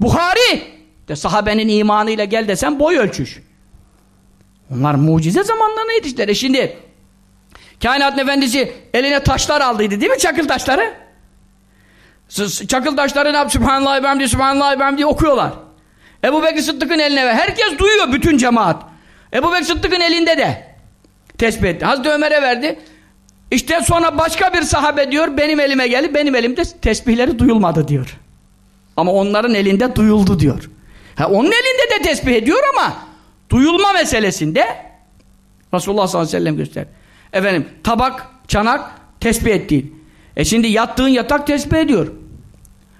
Buhari de sahabenin imanıyla gel desen boy ölçüş. Onlar mucize zamanlarına yetiştiler. E şimdi kainat efendisi eline taşlar aldıydı değil mi çakıl taşları? Çakıl taşları ne yap? Sübhanallah ibhamdi, Sübhanallah ibhamdi okuyorlar. Ebu Bekir Sıddık'ın eline ve herkes duyuyor bütün cemaat. Ebu Bekir Sıddık'ın elinde de tesbih etti. Hazreti Ömer'e verdi. İşte sonra başka bir sahabe diyor benim elime geldi benim elimde tesbihleri duyulmadı diyor. Ama onların elinde duyuldu diyor. Ha, onun elinde de tesbih ediyor ama duyulma meselesinde Resulullah sallallahu aleyhi ve sellem göster. Efendim tabak, çanak tesbih et E şimdi yattığın yatak tesbih ediyor.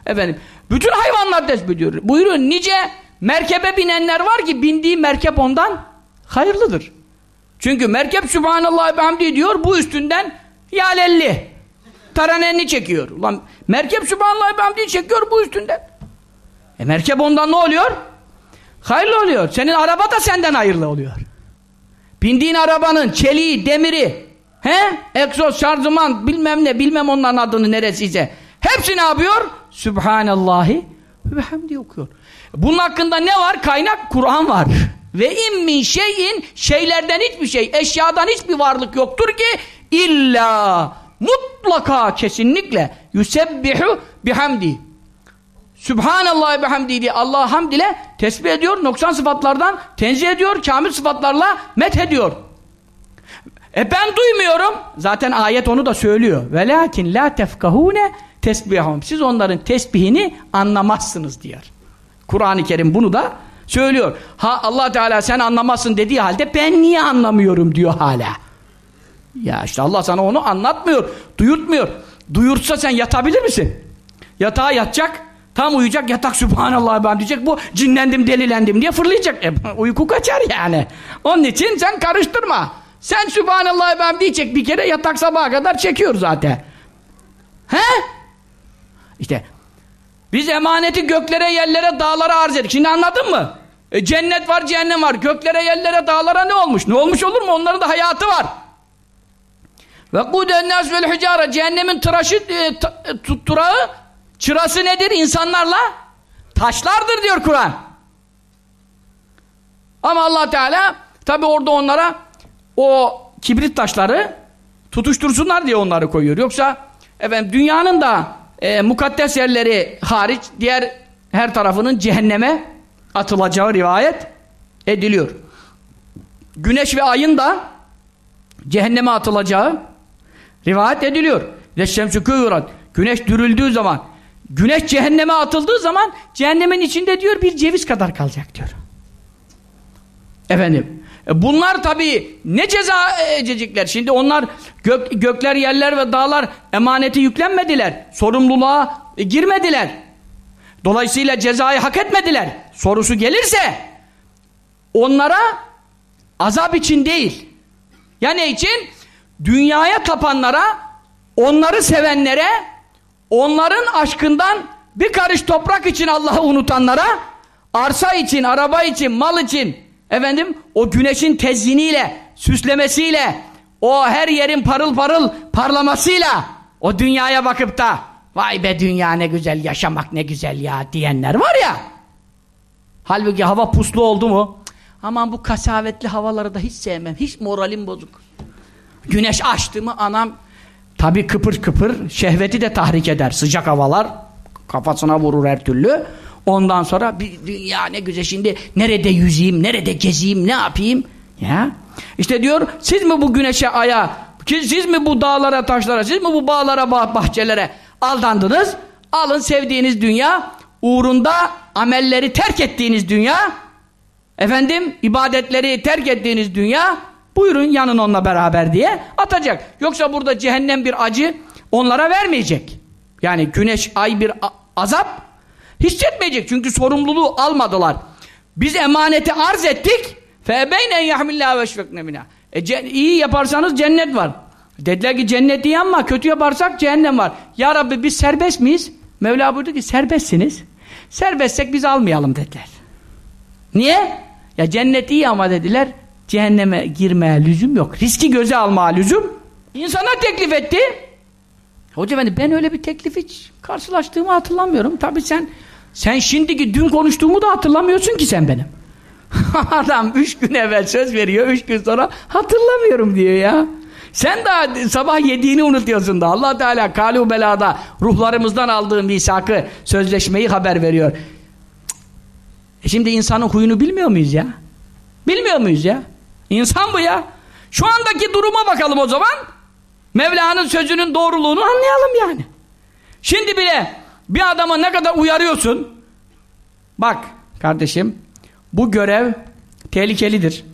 Efendim bütün hayvanlar tesbih ediyor. Buyurun nice merkebe binenler var ki bindiği merkep ondan hayırlıdır. Çünkü merkep Sübhanallah ve hamdi diyor bu üstünden yalelli. Taranenni çekiyor. Ulan merkep Sübhanallah ve hamdi çekiyor bu üstünden. E merkep ondan ne oluyor? Hayırlı oluyor. Senin araba da senden hayırlı oluyor. Bindiğin arabanın çeliği, demiri, he? egzoz, şarjman, bilmem ne, bilmem onların adını neresiyse. Hepsi ne yapıyor? Sübhanallahi ve okuyor. Bunun hakkında ne var? Kaynak Kur'an var. Ve min şeyin şeylerden hiçbir şey, eşyadan hiçbir varlık yoktur ki illa mutlaka kesinlikle yusebbihu bihamdi. Sübhanallah bihamdi diye Allah hamd ile tesbih ediyor, noksan sıfatlardan tenzih ediyor, kamil sıfatlarla met ediyor. E ben duymuyorum. Zaten ayet onu da söylüyor. Velakin la tefkahune tesbihum. Siz onların tesbihini anlamazsınız diyor. Kur'an-ı Kerim bunu da söylüyor. Ha Allah Teala sen anlamazsın dediği halde ben niye anlamıyorum diyor hala. Ya işte Allah sana onu anlatmıyor, duyurtmuyor. Duyurtsa sen yatabilir misin? Yatağa yatacak, tam uyuyacak, yatak Sübhanallah ben diyecek, bu cinlendim, delilendim diye fırlayacak. E, uyku kaçar yani. Onun için sen karıştırma. Sen Sübhanallah ben diyecek bir kere yatak sabaha kadar çekiyor zaten. He? İşte biz emaneti göklere, yerlere, dağlara arz ettik. Şimdi anladın mı? E, cennet var, cehennem var. Göklere, yerlere, dağlara ne olmuş? Ne olmuş olur mu? Onların da hayatı var. Ve kuden nas vel hicare cehennemin tıraşı e, e tutturağı çırası nedir insanlarla? Taşlardır diyor Kur'an. Ama Allah Teala tabi orada onlara o kibrit taşları tutuştursunlar diye onları koyuyor. Yoksa efendim dünyanın da e, mukaddes yerleri hariç diğer her tarafının cehenneme atılacağı rivayet ediliyor. Güneş ve ayın da cehenneme atılacağı rivayet ediliyor. Leşşemsü kıvırat. Güneş dürüldüğü zaman güneş cehenneme atıldığı zaman cehennemin içinde diyor bir ceviz kadar kalacak diyor. Efendim E bunlar tabii ne ceza edecekler? Şimdi onlar gök, gökler, yerler ve dağlar emaneti yüklenmediler. Sorumluluğa e, girmediler. Dolayısıyla cezayı hak etmediler. Sorusu gelirse onlara azap için değil. Ya ne için? Dünyaya tapanlara, onları sevenlere, onların aşkından bir karış toprak için Allah'ı unutanlara, arsa için, araba için, mal için, efendim o güneşin tezyiniyle, süslemesiyle, o her yerin parıl parıl parlamasıyla, o dünyaya bakıp da vay be dünya ne güzel, yaşamak ne güzel ya diyenler var ya. Halbuki hava puslu oldu mu? Aman bu kasavetli havaları da hiç sevmem. Hiç moralim bozuk. Güneş açtı mı anam tabi kıpır kıpır şehveti de tahrik eder. Sıcak havalar kafasına vurur her türlü. Ondan sonra bir dünya ne güzel şimdi nerede yüzeyim, nerede gezeyim, ne yapayım? Ya. İşte diyor siz mi bu güneşe aya, siz mi bu dağlara taşlara, siz mi bu bağlara bahçelere aldandınız? Alın sevdiğiniz dünya, uğrunda amelleri terk ettiğiniz dünya, efendim ibadetleri terk ettiğiniz dünya, buyurun yanın onunla beraber diye atacak. Yoksa burada cehennem bir acı onlara vermeyecek. Yani güneş, ay bir azap hissetmeyecek. Çünkü sorumluluğu almadılar. Biz emaneti arz ettik. فَاَبَيْنَ يَحْمِلَّهَا وَشْفَقْنَ مِنَا e, iyi yaparsanız cennet var. Dediler ki cennet iyi ama kötü yaparsak cehennem var. Ya Rabbi biz serbest miyiz? Mevla buyurdu ki serbestsiniz. Serbestsek biz almayalım dediler. Niye? Ya cennet iyi ama dediler cehenneme girmeye lüzum yok. Riski göze almaya lüzum. İnsana teklif etti. Hoca efendi ben öyle bir teklif hiç karşılaştığımı hatırlamıyorum. Tabi sen sen şimdiki dün konuştuğumu da hatırlamıyorsun ki sen benim. (laughs) Adam üç gün evvel söz veriyor, üç gün sonra hatırlamıyorum diyor ya. Sen daha sabah yediğini unutuyorsun da. allah Teala kalu belada ruhlarımızdan aldığı misakı, sözleşmeyi haber veriyor. E şimdi insanın huyunu bilmiyor muyuz ya? Bilmiyor muyuz ya? İnsan bu ya. Şu andaki duruma bakalım o zaman. Mevla'nın sözünün doğruluğunu anlayalım yani. Şimdi bile bir adama ne kadar uyarıyorsun. Bak kardeşim bu görev tehlikelidir.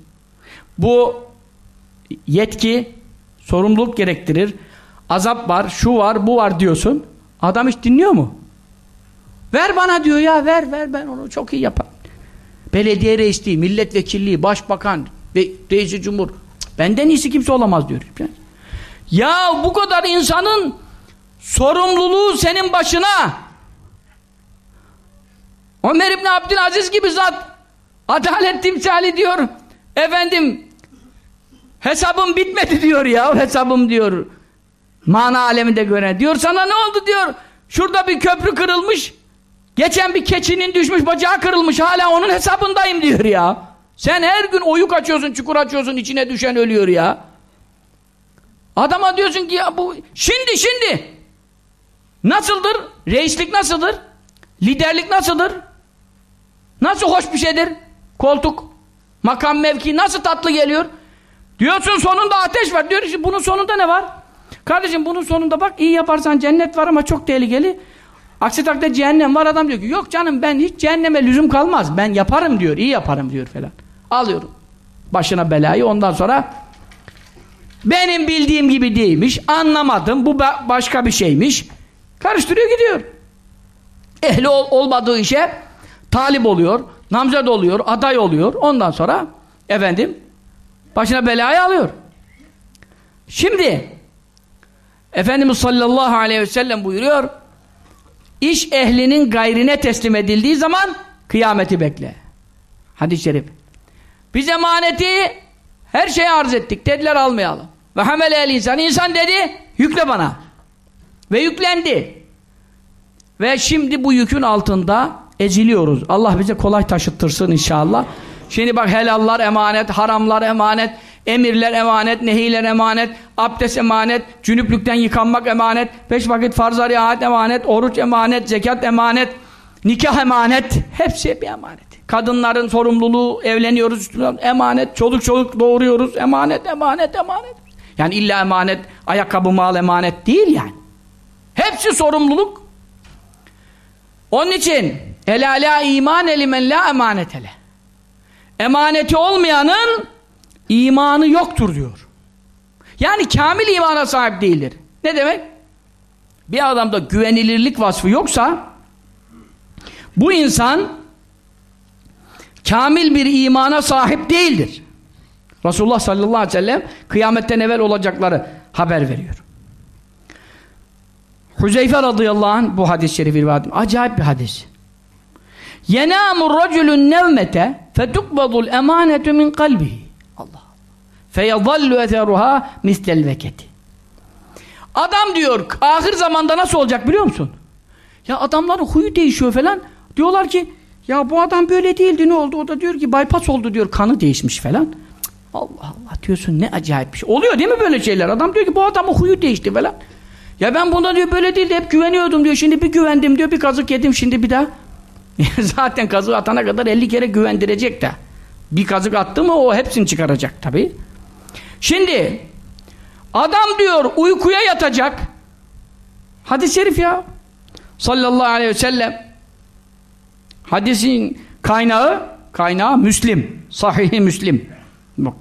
Bu yetki sorumluluk gerektirir. Azap var, şu var, bu var diyorsun. Adam hiç dinliyor mu? Ver bana diyor ya, ver ver ben onu çok iyi yaparım. Belediye reisliği, milletvekilliği, başbakan, ve reisi cumhur. Benden iyisi kimse olamaz diyor. Ya bu kadar insanın sorumluluğu senin başına. Ömer İbni Abdülaziz gibi zat adalet timsali diyor. Efendim hesabım bitmedi (laughs) diyor ya hesabım diyor. Mana aleminde gören. Diyor sana ne oldu diyor. Şurada bir köprü kırılmış. Geçen bir keçinin düşmüş bacağı kırılmış. Hala onun hesabındayım (laughs) diyor ya. Sen her gün oyuk açıyorsun, çukur açıyorsun, içine düşen ölüyor ya. Adama diyorsun ki ya bu şimdi şimdi nasıldır? Reislik nasıldır? Liderlik nasıldır? Nasıl hoş bir şeydir? Koltuk, makam mevki nasıl tatlı geliyor? Diyorsun sonunda ateş var. Diyor ki bunun sonunda ne var? Kardeşim bunun sonunda bak iyi yaparsan cennet var ama çok tehlikeli. Aksi takdirde cehennem var adam diyor ki yok canım ben hiç cehenneme lüzum kalmaz. Ben yaparım diyor, iyi yaparım diyor falan. Alıyorum başına belayı ondan sonra benim bildiğim gibi değilmiş, anlamadım, bu başka bir şeymiş. Karıştırıyor gidiyor. Ehli ol olmadığı işe talip oluyor, namzet oluyor, aday oluyor. Ondan sonra efendim başına belayı alıyor. Şimdi Efendimiz sallallahu aleyhi ve sellem buyuruyor iş ehlinin gayrine teslim edildiği zaman kıyameti bekle. Hadis-i şerif. Biz emaneti her şeye arz ettik. Dediler almayalım. Ve hamele el insan. İnsan dedi yükle bana. Ve yüklendi. Ve şimdi bu yükün altında eziliyoruz. Allah bize kolay taşıttırsın inşallah. Şimdi bak helallar emanet, haramlar emanet, emirler emanet, nehiler emanet, abdest emanet, cünüplükten yıkanmak emanet, beş vakit farz-ı emanet, oruç emanet, zekat emanet, nikah emanet. Hepsi bir emanet. Kadınların sorumluluğu, evleniyoruz, emanet, çoluk çoluk doğuruyoruz, emanet, emanet, emanet. Yani illa emanet, ayakkabı mal emanet değil yani. Hepsi sorumluluk. Onun için ela la iman elimen la emanetele. Emaneti olmayanın imanı yoktur diyor. Yani kamil imana sahip değildir. Ne demek? Bir adamda güvenilirlik vasfı yoksa bu insan kamil bir imana sahip değildir. Resulullah sallallahu aleyhi ve sellem kıyametten evvel olacakları haber veriyor. Hüzeyfe radıyallahu anh bu hadis-i şerifi rivayet Acayip bir hadis. Yenâmu racülün nevmete fetukbadul emanetu min kalbihi. Allah. Feyadallu etheruha mistel veketi. Adam diyor ahir zamanda nasıl olacak biliyor musun? Ya adamların huyu değişiyor falan. Diyorlar ki ya bu adam böyle değildi ne oldu? O da diyor ki bypass oldu diyor kanı değişmiş falan. Allah Allah diyorsun ne acayip bir şey. Oluyor değil mi böyle şeyler? Adam diyor ki bu adamın huyu değişti falan. Ya ben bunda diyor böyle değildi hep güveniyordum diyor. Şimdi bir güvendim diyor bir kazık yedim şimdi bir daha. (laughs) Zaten kazık atana kadar 50 kere güvendirecek de. Bir kazık attı mı o hepsini çıkaracak tabi. Şimdi adam diyor uykuya yatacak. Hadis-i şerif ya. Sallallahu aleyhi ve sellem. Hadisin kaynağı kaynağı Müslim. Sahih Müslim. Bak.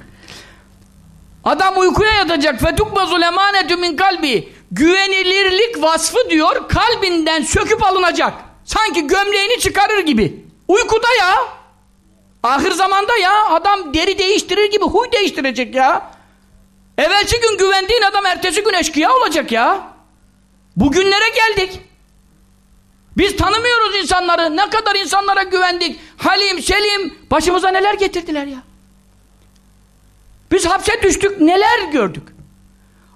Adam uykuya yatacak. Fetukbazul emanetü min kalbi. Güvenilirlik vasfı diyor kalbinden söküp alınacak. Sanki gömleğini çıkarır gibi. Uykuda ya. Ahir zamanda ya. Adam deri değiştirir gibi huy değiştirecek ya. Evvelsi gün güvendiğin adam ertesi gün eşkıya olacak ya. Bugünlere geldik. Biz tanımıyoruz insanları. Ne kadar insanlara güvendik. Halim, Selim. Başımıza neler getirdiler ya. Biz hapse düştük. Neler gördük.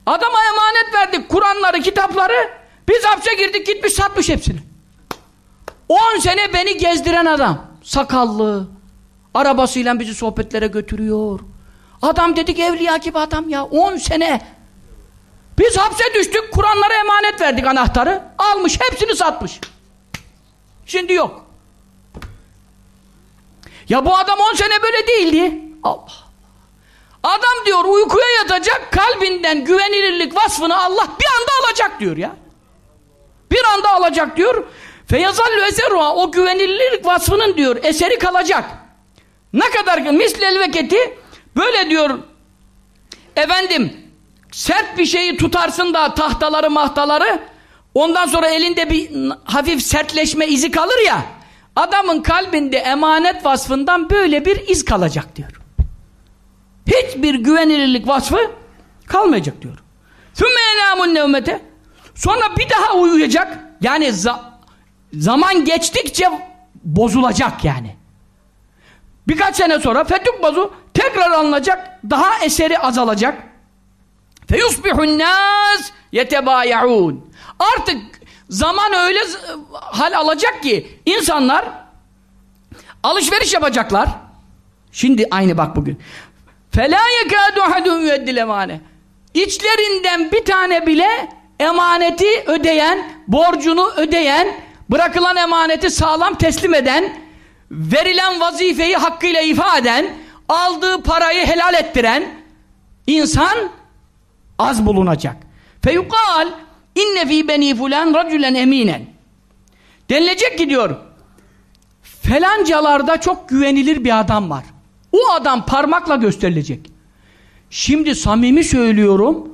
Adama emanet verdik. Kur'anları, kitapları. Biz hapse girdik. Gitmiş satmış hepsini. 10 sene beni gezdiren adam. Sakallı. Arabasıyla bizi sohbetlere götürüyor. Adam dedik evliya gibi adam ya. 10 sene. Biz hapse düştük. Kur'anlara emanet verdik anahtarı. Almış. Hepsini satmış. Şimdi yok. Ya bu adam 10 sene böyle değildi. Allah. Adam diyor uykuya yatacak kalbinden güvenilirlik vasfını Allah bir anda alacak diyor ya. Bir anda alacak diyor. Feyazallu eseruha o güvenilirlik vasfının diyor eseri kalacak. Ne kadar mislel veketi böyle diyor efendim sert bir şeyi tutarsın da tahtaları mahtaları Ondan sonra elinde bir hafif sertleşme izi kalır ya. Adamın kalbinde emanet vasfından böyle bir iz kalacak diyor. Hiçbir güvenilirlik vasfı kalmayacak diyor. Sümme enâmun nevmete. Sonra bir daha uyuyacak. Yani za zaman geçtikçe bozulacak yani. Birkaç sene sonra fetük bozu tekrar alınacak. Daha eseri azalacak. Feyusbihun nâs yetebayaûn. Artık zaman öyle hal alacak ki insanlar alışveriş yapacaklar. Şimdi aynı bak bugün. فَلَا يَكَادُ اَحَدٌ يُوَدِّ الْاَمَانَ İçlerinden bir tane bile emaneti ödeyen, borcunu ödeyen, bırakılan emaneti sağlam teslim eden, verilen vazifeyi hakkıyla ifa eden, aldığı parayı helal ettiren insan az bulunacak. Feyukal inne fi beni fulan racülen eminen. Denilecek ki felancalarda çok güvenilir bir adam var. O adam parmakla gösterilecek. Şimdi samimi söylüyorum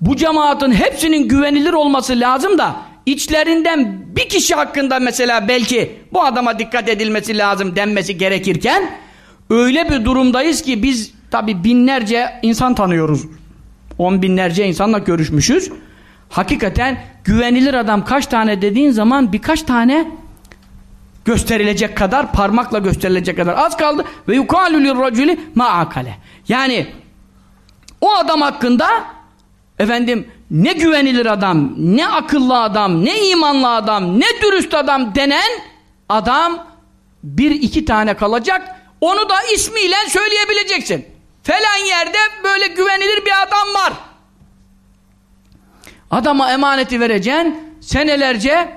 bu cemaatin hepsinin güvenilir olması lazım da içlerinden bir kişi hakkında mesela belki bu adama dikkat edilmesi lazım denmesi gerekirken öyle bir durumdayız ki biz tabi binlerce insan tanıyoruz. On binlerce insanla görüşmüşüz. Hakikaten güvenilir adam kaç tane dediğin zaman birkaç tane gösterilecek kadar parmakla gösterilecek kadar az kaldı. Ve yukalu lirraculi maakale yani o adam hakkında efendim ne güvenilir adam ne akıllı adam ne imanlı adam ne dürüst adam denen adam bir iki tane kalacak. Onu da ismiyle söyleyebileceksin. Falan yerde böyle güvenilir bir adam var adama emaneti vereceksin senelerce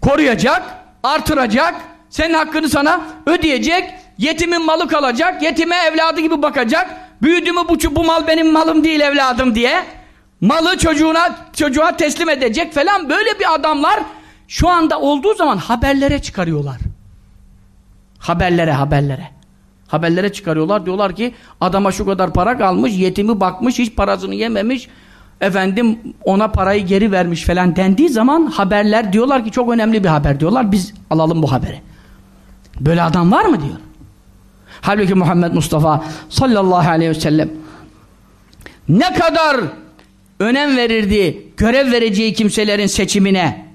koruyacak artıracak senin hakkını sana ödeyecek, yetimin malı kalacak, yetime evladı gibi bakacak, büyüdü mü bu, bu mal benim malım değil evladım diye, malı çocuğuna çocuğa teslim edecek falan böyle bir adamlar şu anda olduğu zaman haberlere çıkarıyorlar. Haberlere, haberlere. Haberlere çıkarıyorlar. Diyorlar ki adama şu kadar para kalmış, yetimi bakmış, hiç parasını yememiş. Efendim ona parayı geri vermiş falan dendiği zaman haberler diyorlar ki çok önemli bir haber diyorlar. Biz alalım bu haberi. Böyle adam var mı diyor. Halbuki Muhammed Mustafa sallallahu aleyhi ve sellem ne kadar önem verirdi görev vereceği kimselerin seçimine.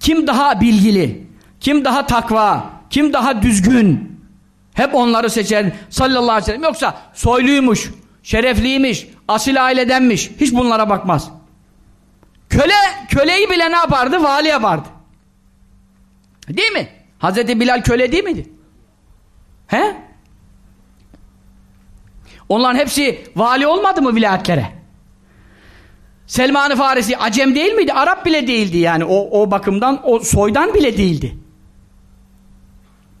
Kim daha bilgili, kim daha takva, kim daha düzgün. Hep onları seçer sallallahu aleyhi ve sellem. Yoksa soyluymuş, şerefliymiş, asil ailedenmiş. Hiç bunlara bakmaz. Köle, köleyi bile ne yapardı? Vali yapardı. Değil mi? Hazreti Bilal köle değil miydi? He? Onların hepsi vali olmadı mı vilayetlere? Selman-ı Farisi Acem değil miydi? Arap bile değildi yani. O, o bakımdan, o soydan bile değildi.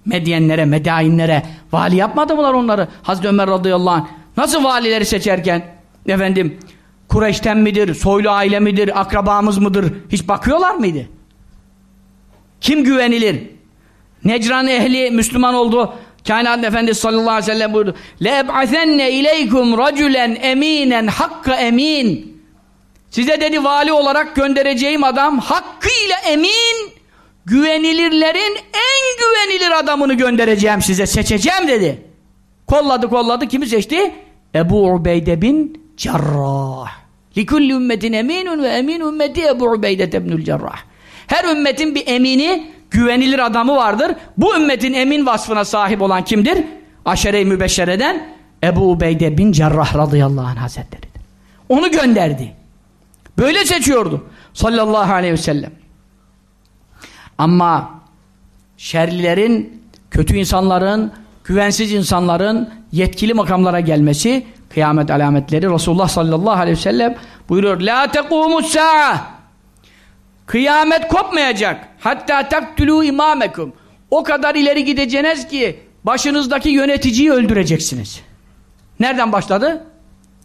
Medyenlere, medainlere vali yapmadı mılar onları? Hazreti Ömer radıyallahu anh nasıl valileri seçerken efendim Kureyş'ten midir, soylu aile midir, akrabamız mıdır hiç bakıyorlar mıydı? Kim güvenilir? Necran ehli Müslüman oldu. Kainat Efendisi sallallahu aleyhi ve sellem buyurdu. لَاَبْعَثَنَّ اِلَيْكُمْ رَجُلًا eminen hakka emin. Size dedi vali olarak göndereceğim adam hakkıyla emin güvenilirlerin en güvenilir adamını göndereceğim size seçeceğim dedi. Kolladı kolladı kimi seçti? Ebu Ubeyde bin Cerrah. Likulli ümmetin eminun ve emin ümmeti Ebu Ubeyde ibnül Cerrah. Her ümmetin bir emini, güvenilir adamı vardır. Bu ümmetin emin vasfına sahip olan kimdir? Aşere-i Mübeşşere'den Ebu Ubeyde bin Cerrah radıyallahu anh hazretleridir. Onu gönderdi. Böyle seçiyordu. Sallallahu aleyhi ve sellem. Ama şerlilerin, kötü insanların, güvensiz insanların yetkili makamlara gelmesi kıyamet alametleri Resulullah sallallahu aleyhi ve sellem buyuruyor La tekumus sa'a Kıyamet kopmayacak. Hatta taktulu imamekum. O kadar ileri gideceğiniz ki başınızdaki yöneticiyi öldüreceksiniz. Nereden başladı?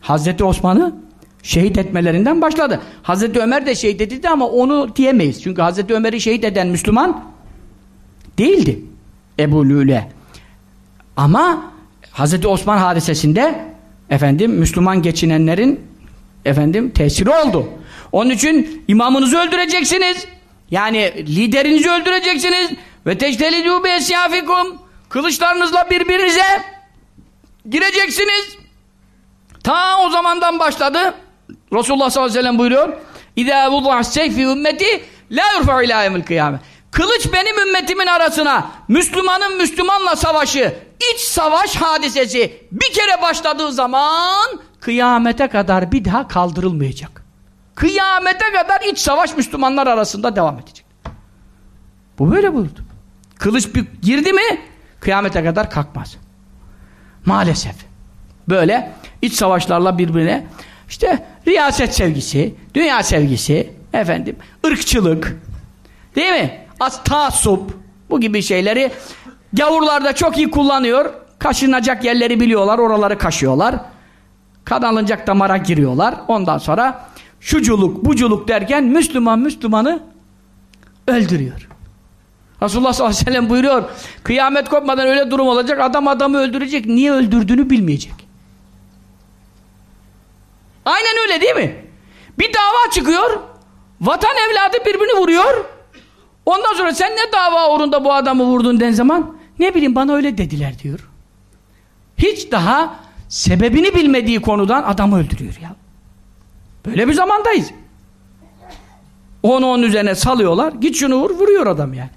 Hazreti Osman'ı şehit etmelerinden başladı. Hazreti Ömer de şehit edildi ama onu diyemeyiz. Çünkü Hazreti Ömer'i şehit eden Müslüman değildi. Ebu Lüle. Ama Hazreti Osman hadisesinde efendim Müslüman geçinenlerin efendim tesiri oldu. Onun için imamınızı öldüreceksiniz. Yani liderinizi öldüreceksiniz. Ve teştelidû bi esyafikum. Kılıçlarınızla birbirinize gireceksiniz. Ta o zamandan başladı. Resulullah sallallahu aleyhi ve sellem buyuruyor. İzâ vudâ's seyfi ümmeti la yurfa'u ilâ yevmil kıyâme. Kılıç benim ümmetimin arasına Müslümanın Müslümanla savaşı, iç savaş hadisesi bir kere başladığı zaman kıyamete kadar bir daha kaldırılmayacak. Kıyamete kadar iç savaş Müslümanlar arasında devam edecek. Bu böyle buyurdu. Kılıç bir girdi mi kıyamete kadar kalkmaz. Maalesef. Böyle iç savaşlarla birbirine işte riyaset sevgisi, dünya sevgisi, efendim, ırkçılık, değil mi? Az taassup, bu gibi şeyleri gavurlar da çok iyi kullanıyor. Kaşınacak yerleri biliyorlar, oraları kaşıyorlar. Kan alınacak damara giriyorlar. Ondan sonra şuculuk, buculuk derken Müslüman Müslümanı öldürüyor. Resulullah sallallahu aleyhi ve sellem buyuruyor, kıyamet kopmadan öyle durum olacak, adam adamı öldürecek, niye öldürdüğünü bilmeyecek. Aynen öyle değil mi? Bir dava çıkıyor, vatan evladı birbirini vuruyor, ondan sonra sen ne dava uğrunda bu adamı vurdun den zaman? Ne bileyim bana öyle dediler diyor. Hiç daha sebebini bilmediği konudan adamı öldürüyor ya. Böyle bir zamandayız. Onu onun üzerine salıyorlar, git şunu vur, vuruyor adam yani.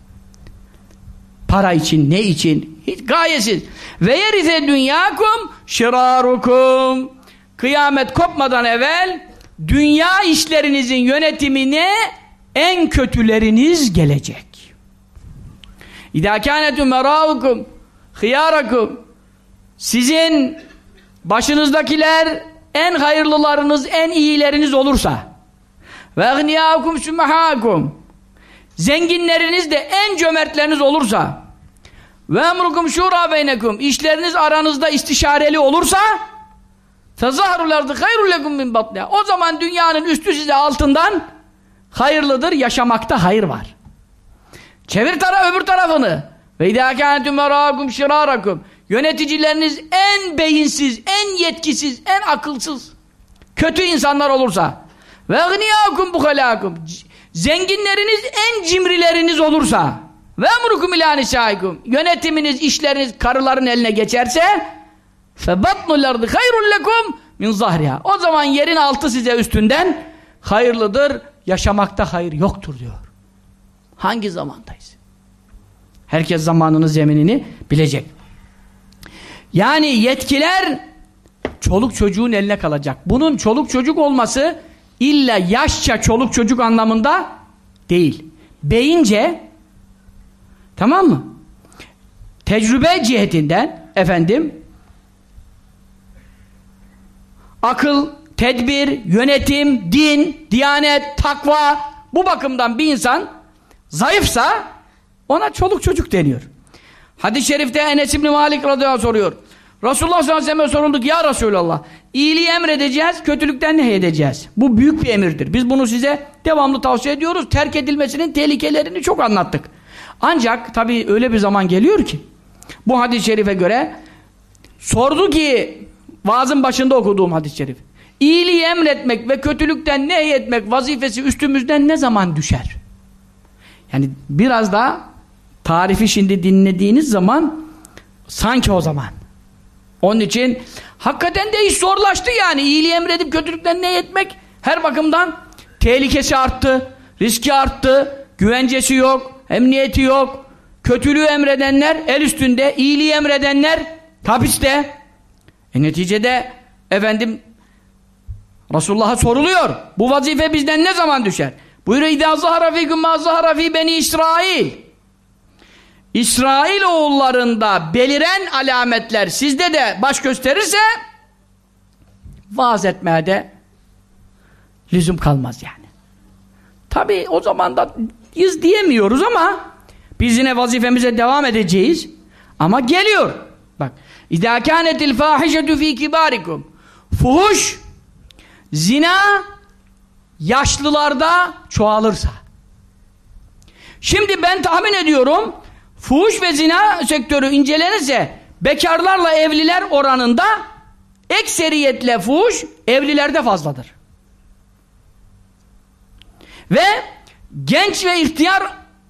Para için, ne için? Hiç gayesiz. Ve yerize dünyakum şirarukum kıyamet kopmadan evvel dünya işlerinizin yönetimine en kötüleriniz gelecek. Kânetum merâvukum hıyârakum sizin başınızdakiler en hayırlılarınız, en iyileriniz olursa ve egniyâkum sümehâkum zenginleriniz de en cömertleriniz olursa ve emrukum şûrâ beynekum işleriniz aranızda istişareli olursa Tezaharul ardı hayrul lekum min batniha. O zaman dünyanın üstü size altından hayırlıdır. Yaşamakta hayır var. Çevir tara öbür tarafını. Ve idâ kânetum merâkum şirârakum. Yöneticileriniz en beyinsiz, en yetkisiz, en akılsız, kötü insanlar olursa. Ve gniyakum buhalakum zenginleriniz en cimrileriniz olursa. Ve emrukum ila nisaikum yönetiminiz, işleriniz karıların eline geçerse febatnul ardı hayrun lekum min zahriha. O zaman yerin altı size üstünden hayırlıdır yaşamakta hayır yoktur diyor hangi zamandayız? Herkes zamanını zeminini bilecek. Yani yetkiler çoluk çocuğun eline kalacak. Bunun çoluk çocuk olması illa yaşça çoluk çocuk anlamında değil. Beyince tamam mı? Tecrübe cihetinden efendim akıl, tedbir, yönetim, din, diyanet, takva bu bakımdan bir insan zayıfsa ona çoluk çocuk deniyor. Hadis-i şerifte Enes İbni Malik radıyallahu anh soruyor. Resulullah sallallahu aleyhi ve sellem sorunduk ya Resulallah iyiliği emredeceğiz, kötülükten ne edeceğiz? Bu büyük bir emirdir. Biz bunu size devamlı tavsiye ediyoruz. Terk edilmesinin tehlikelerini çok anlattık. Ancak tabii öyle bir zaman geliyor ki bu hadis-i şerife göre sordu ki vaazın başında okuduğum hadis-i şerif. İyiliği emretmek ve kötülükten nehyetmek vazifesi üstümüzden ne zaman düşer? Yani biraz da tarifi şimdi dinlediğiniz zaman sanki o zaman. Onun için hakikaten de iş zorlaştı yani. İyiliği emredip kötülükten nehyetmek her bakımdan tehlikesi arttı, riski arttı, güvencesi yok, emniyeti yok. Kötülüğü emredenler el üstünde, iyiliği emredenler hapiste. E neticede efendim Resulullah'a soruluyor. Bu vazife bizden ne zaman düşer? Buyuruyor İdâ zahara fîküm mâ zahara İsrail. İsrail oğullarında beliren alametler sizde de baş gösterirse vaaz etmeye de lüzum kalmaz yani. Tabi o zaman da iz diyemiyoruz ama biz yine vazifemize devam edeceğiz. Ama geliyor. Bak. İdâ kânetil fâhişetü fî kibârikum. Fuhuş, zina yaşlılarda çoğalırsa. Şimdi ben tahmin ediyorum fuhuş ve zina sektörü incelenirse bekarlarla evliler oranında ekseriyetle fuhuş evlilerde fazladır. Ve genç ve ihtiyar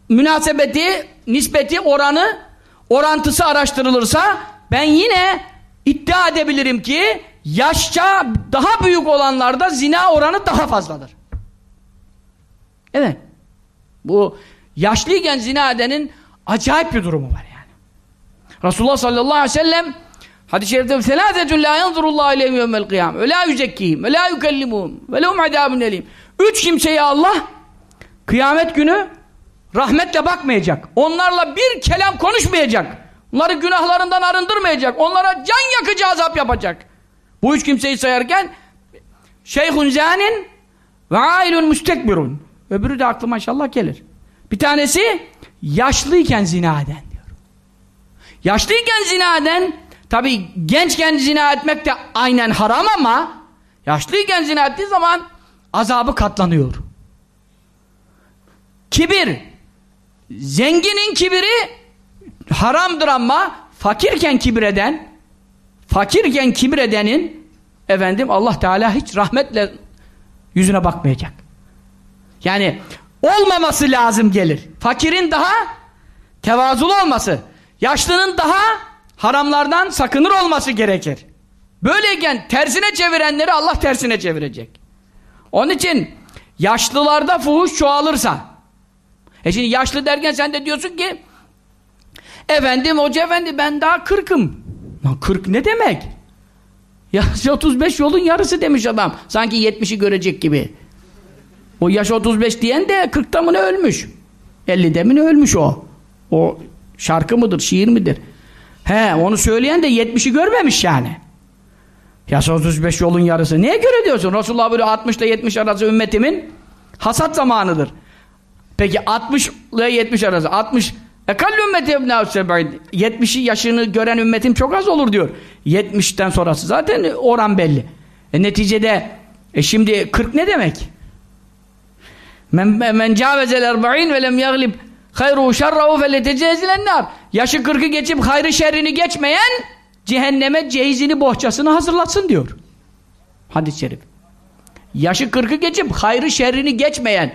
münasebeti, nispeti, oranı, orantısı araştırılırsa ben yine iddia edebilirim ki yaşça daha büyük olanlarda zina oranı daha fazladır. Evet. Bu yaşlıyken zina edenin acayip bir durumu var yani. Resulullah sallallahu aleyhi ve sellem hadis-i şerifte selâzetun lâ yanzurullahu ileyhim yevmel kıyam ve lâ yüzekkihim ve lâ yükellimûm ve lehum adâbun elîm. Üç kimseye Allah kıyamet günü rahmetle bakmayacak. Onlarla bir kelam konuşmayacak. Onları günahlarından arındırmayacak. Onlara can yakıcı azap yapacak. Bu üç kimseyi sayarken Şeyhun zânin ve ailun müstekbirun. Öbürü de aklıma inşallah gelir. Bir tanesi yaşlıyken zina eden diyor. Yaşlıyken zina eden tabi gençken zina etmek de aynen haram ama yaşlıyken zina ettiği zaman azabı katlanıyor. Kibir zenginin kibiri haramdır ama fakirken kibir eden fakirken kibir edenin efendim Allah Teala hiç rahmetle yüzüne bakmayacak. Yani olmaması lazım gelir. Fakirin daha tevazulu olması, yaşlının daha haramlardan sakınır olması gerekir. Böyleyken tersine çevirenleri Allah tersine çevirecek. Onun için yaşlılarda fuhuş çoğalırsa e şimdi yaşlı derken sen de diyorsun ki efendim hoca efendi ben daha kırkım. Lan kırk ne demek? Yaş (laughs) 35 yolun yarısı demiş adam. Sanki 70'i görecek gibi. O yaş 35 diyen de 40'ta mı ne ölmüş? 50'de mi ne ölmüş o? O şarkı mıdır, şiir midir? He, onu söyleyen de 70'i görmemiş yani. Yaş 35 yolun yarısı. Neye göre diyorsun? Resulullah böyle 60 ile 70 arası ümmetimin hasat zamanıdır. Peki 60 ile 70 arası. 60 Ekal ümmeti ebnâ 70'i yaşını gören ümmetim çok az olur diyor. 70'ten sonrası zaten oran belli. E neticede e şimdi 40 ne demek? Men, cavezel erba'in ve lem yaglib hayru şerrahu feletecezilen nar. yaşı 40'ı geçip hayrı şerrini geçmeyen cehenneme cehizini bohçasını hazırlatsın diyor. Hadis-i şerif. Yaşı 40'ı geçip hayrı şerrini geçmeyen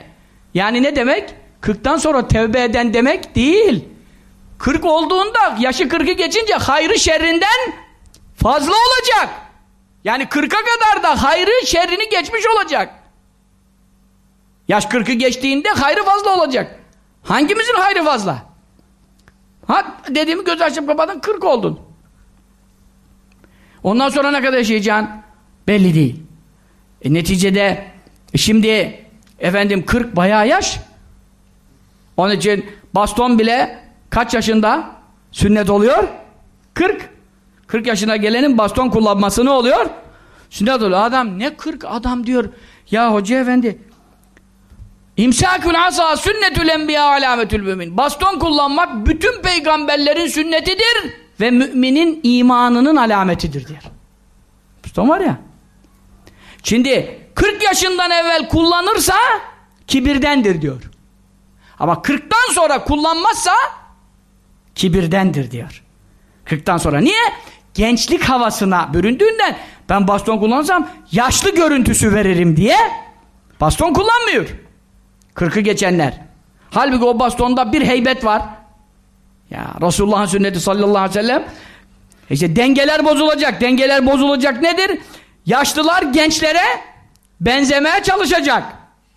yani ne demek? 40'tan sonra tevbe eden demek değil. 40 olduğunda yaşı 40'ı geçince hayrı şerrinden fazla olacak. Yani 40'a kadar da hayrı şerrini geçmiş olacak. Yaş 40'ı geçtiğinde hayrı fazla olacak. Hangimizin hayrı fazla? Ha dediğimi göz açıp kapadın 40 oldun. Ondan sonra ne kadar yaşayacaksın? Belli değil. E, neticede şimdi efendim 40 bayağı yaş. Onun için baston bile kaç yaşında sünnet oluyor? 40. 40 yaşına gelenin baston kullanması ne oluyor? Sünnet oluyor. Adam ne 40 adam diyor. Ya hoca efendi İmsakül asa sünnetül enbiya alametül mümin. Baston kullanmak bütün peygamberlerin sünnetidir ve müminin imanının alametidir diyor. Baston var ya. Şimdi 40 yaşından evvel kullanırsa kibirdendir diyor. Ama 40'tan sonra kullanmazsa kibirdendir diyor. 40'tan sonra. Niye? Gençlik havasına büründüğünden ben baston kullansam yaşlı görüntüsü veririm diye baston kullanmıyor. 40'ı geçenler. Halbuki o bastonda bir heybet var. Ya Resulullah'ın sünneti sallallahu aleyhi ve sellem işte dengeler bozulacak. Dengeler bozulacak nedir? Yaşlılar gençlere benzemeye çalışacak.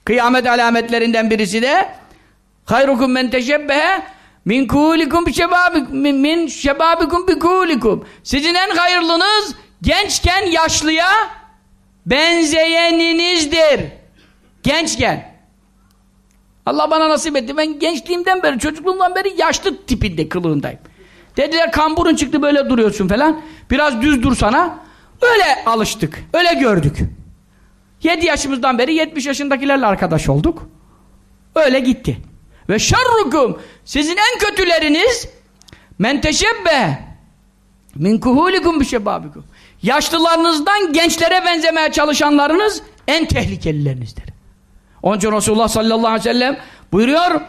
Kıyamet alametlerinden birisi de hayrukum men teşebbehe min kulikum bi şebabikum min şebabikum bi kulikum. Sizin en hayırlınız gençken yaşlıya benzeyeninizdir. Gençken. Allah bana nasip etti. Ben gençliğimden beri, çocukluğumdan beri yaşlı tipinde kılığındayım. Dediler kamburun çıktı böyle duruyorsun falan. Biraz düz dursana. Öyle alıştık. Öyle gördük. 7 yaşımızdan beri 70 yaşındakilerle arkadaş olduk. Öyle gitti. Ve şerrukum sizin en kötüleriniz men teşebbe min kuhulikum bişebabikum. Yaşlılarınızdan gençlere benzemeye çalışanlarınız en tehlikelilerinizdir. Onun için Resulullah sallallahu aleyhi ve sellem buyuruyor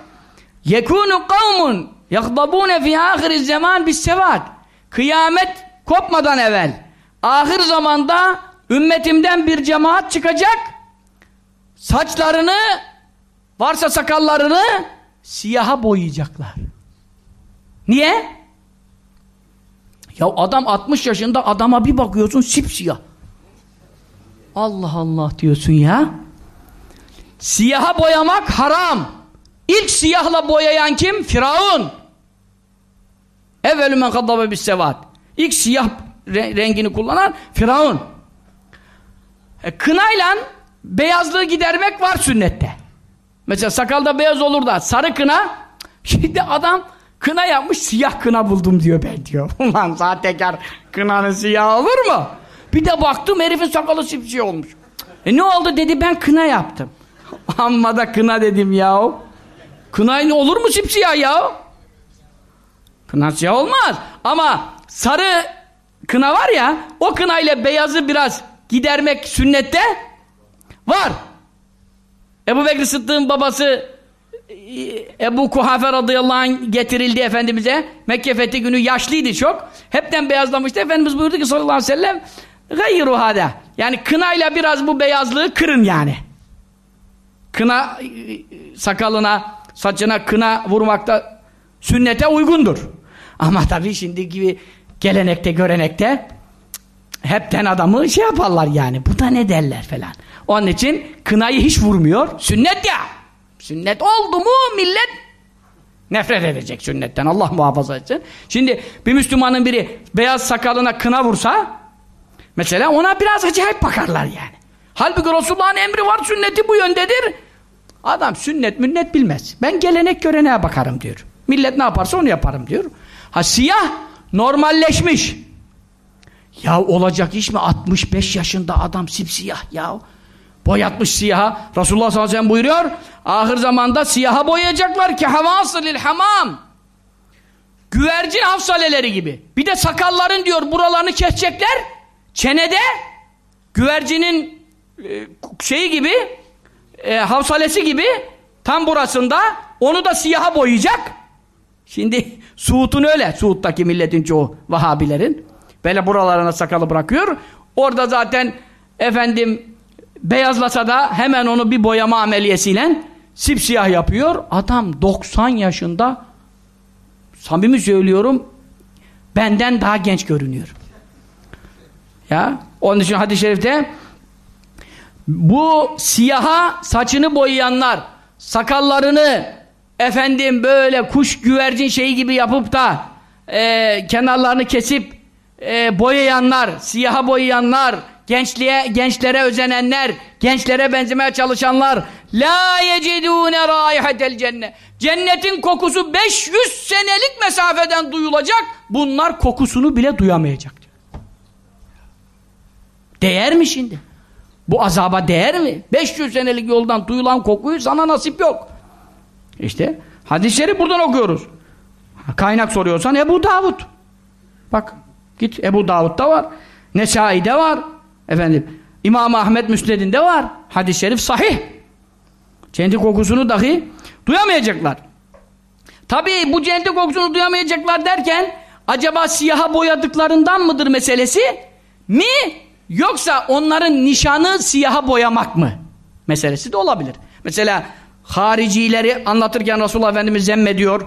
yekunu kavmun yakdabune fi ahiriz zaman bis sevat. Kıyamet kopmadan evvel ahir zamanda ümmetimden bir cemaat çıkacak saçlarını varsa sakallarını siyaha boyayacaklar. Niye? Ya adam 60 yaşında adama bir bakıyorsun sipsiyah. Allah Allah diyorsun ya. Siyaha boyamak haram. İlk siyahla boyayan kim? Firavun. Evvelü men kaddabe bis sevat. İlk siyah rengini kullanan Firavun. E, kınayla beyazlığı gidermek var sünnette. Mesela sakalda beyaz olur da sarı kına şimdi adam kına yapmış siyah kına buldum diyor ben diyor. (laughs) Ulan sahtekar kınanın siyah olur mu? Bir de baktım herifin sakalı sipsiyah olmuş. E ne oldu dedi ben kına yaptım. (laughs) Amma da kına dedim ya. Kına olur mu sipsiyah ya? Kına siyah olmaz. Ama sarı kına var ya o kına ile beyazı biraz gidermek sünnette var. Ebu Bekir Sıddık'ın babası Ebu Kuhafe radıyallahu anh getirildi Efendimiz'e. Mekke fethi günü yaşlıydı çok. Hepten beyazlamıştı. Efendimiz buyurdu ki sallallahu aleyhi ve sellem gayru hada. Yani kınayla biraz bu beyazlığı kırın yani. Kına sakalına, saçına kına vurmakta sünnete uygundur. Ama tabii şimdi gibi gelenekte, görenekte hepten adamı şey yaparlar yani. Bu da ne derler falan. Onun için kınayı hiç vurmuyor. Sünnet ya. Sünnet oldu mu millet nefret edecek sünnetten. Allah muhafaza etsin. Şimdi bir Müslümanın biri beyaz sakalına kına vursa mesela ona biraz acayip bakarlar yani. Halbuki Resulullah'ın emri var sünneti bu yöndedir. Adam sünnet münnet bilmez. Ben gelenek göreneğe bakarım diyor. Millet ne yaparsa onu yaparım diyor. Ha siyah normalleşmiş. Ya olacak iş mi? 65 yaşında adam sipsiyah ya. Boyatmış siyaha. Resulullah sallallahu aleyhi ve sellem buyuruyor. Ahir zamanda siyaha boyayacaklar ki havasılil hamam. Güvercin hafsaleleri gibi. Bir de sakalların diyor buralarını kesecekler. Çenede güvercinin e, şeyi gibi e, havsalesi gibi tam burasında onu da siyaha boyayacak. Şimdi (laughs) Suud'un öyle. Suud'daki milletin çoğu Vahabilerin. Böyle buralarına sakalı bırakıyor. Orada zaten efendim beyazlasa da hemen onu bir boyama ameliyesiyle sipsiyah yapıyor. Adam 90 yaşında samimi söylüyorum benden daha genç görünüyor. Ya onun için hadis-i şerifte bu siyaha saçını boyayanlar sakallarını efendim böyle kuş güvercin şeyi gibi yapıp da e, kenarlarını kesip e, boyayanlar, siyaha boyayanlar, gençliğe, gençlere özenenler, gençlere benzemeye çalışanlar la yecidune raihatel cennet. Cennetin kokusu 500 senelik mesafeden duyulacak. Bunlar kokusunu bile duyamayacak. Değer mi şimdi? Bu azaba değer mi? 500 senelik yoldan duyulan kokuyu sana nasip yok. İşte hadisleri buradan okuyoruz. Kaynak soruyorsan Ebu Davud. Bak git Ebu Davud'da var. Nesai'de var. Efendim İmam Ahmet Müsned'inde var. Hadis-i şerif sahih. Cennet kokusunu dahi duyamayacaklar. Tabii bu cennet kokusunu duyamayacaklar derken acaba siyaha boyadıklarından mıdır meselesi? Mi? Yoksa onların nişanı siyaha boyamak mı? Meselesi de olabilir. Mesela haricileri anlatırken Resulullah Efendimiz zemmediyor.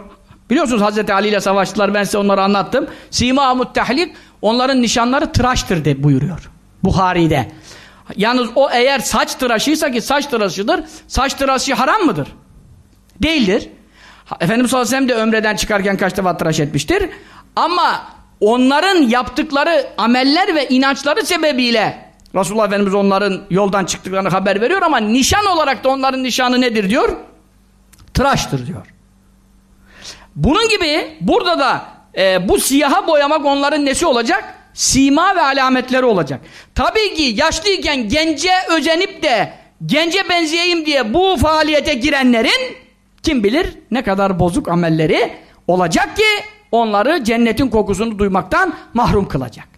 Biliyorsunuz Hazreti Ali ile savaştılar ben size onları anlattım. Sima muttehlik onların nişanları tıraştır de buyuruyor. Buhari'de. Yalnız o eğer saç tıraşıysa ki saç tıraşıdır. Saç tıraşı haram mıdır? Değildir. Efendimiz sallallahu aleyhi ve sellem de ömreden çıkarken kaç defa tıraş etmiştir. Ama onların yaptıkları ameller ve inançları sebebiyle Resulullah Efendimiz onların yoldan çıktıklarını haber veriyor ama nişan olarak da onların nişanı nedir diyor? Tıraştır diyor. Bunun gibi burada da e, bu siyaha boyamak onların nesi olacak? Sima ve alametleri olacak. Tabii ki yaşlıyken gence özenip de gence benzeyeyim diye bu faaliyete girenlerin kim bilir ne kadar bozuk amelleri olacak ki onları cennetin kokusunu duymaktan mahrum kılacak.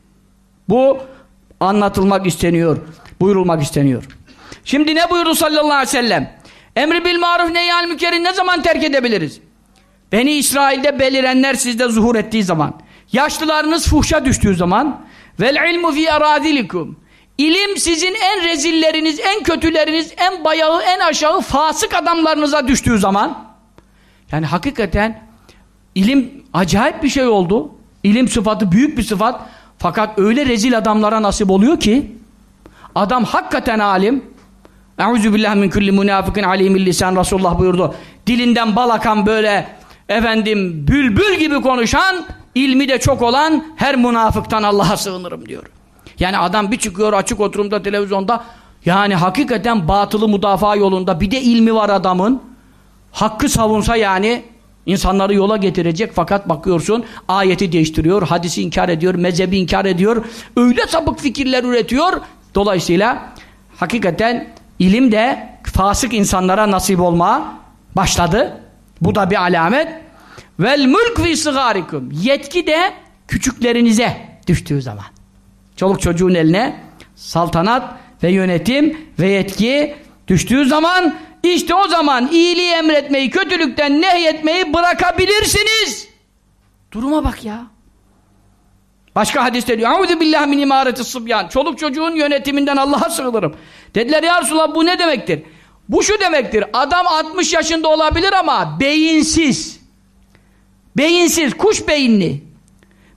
Bu anlatılmak isteniyor, buyurulmak isteniyor. Şimdi ne buyurdu sallallahu aleyhi ve sellem? Emri bil maruf neyyal mükerin ne zaman terk edebiliriz? Beni İsrail'de belirenler sizde zuhur ettiği zaman, yaşlılarınız fuhşa düştüğü zaman, vel ilmu fi aradilikum. İlim sizin en rezilleriniz, en kötüleriniz, en bayağı, en aşağı fasık adamlarınıza düştüğü zaman, yani hakikaten ilim acayip bir şey oldu. İlim sıfatı büyük bir sıfat. Fakat öyle rezil adamlara nasip oluyor ki adam hakikaten alim Euzu billahi min kulli munafikin alimil lisan Resulullah buyurdu. Dilinden bal akan böyle efendim bülbül gibi konuşan ilmi de çok olan her münafıktan Allah'a sığınırım diyor. Yani adam bir çıkıyor açık oturumda televizyonda yani hakikaten batılı müdafaa yolunda bir de ilmi var adamın. Hakkı savunsa yani İnsanları yola getirecek fakat bakıyorsun ayeti değiştiriyor, hadisi inkar ediyor, mezhebi inkar ediyor. Öyle sapık fikirler üretiyor. Dolayısıyla hakikaten ilim de fasık insanlara nasip olma başladı. Bu da bir alamet. Vel mulk fi sigarikum. Yetki de küçüklerinize düştüğü zaman. Çoluk çocuğun eline saltanat ve yönetim ve yetki düştüğü zaman işte o zaman iyiliği emretmeyi, kötülükten nehyetmeyi bırakabilirsiniz. Duruma bak ya. Başka hadiste diyor. Euzu billahi min imareti sıbyan. Çoluk çocuğun yönetiminden Allah'a sığınırım. Dediler ya Resulallah bu ne demektir? Bu şu demektir. Adam 60 yaşında olabilir ama beyinsiz. Beyinsiz, kuş beyinli.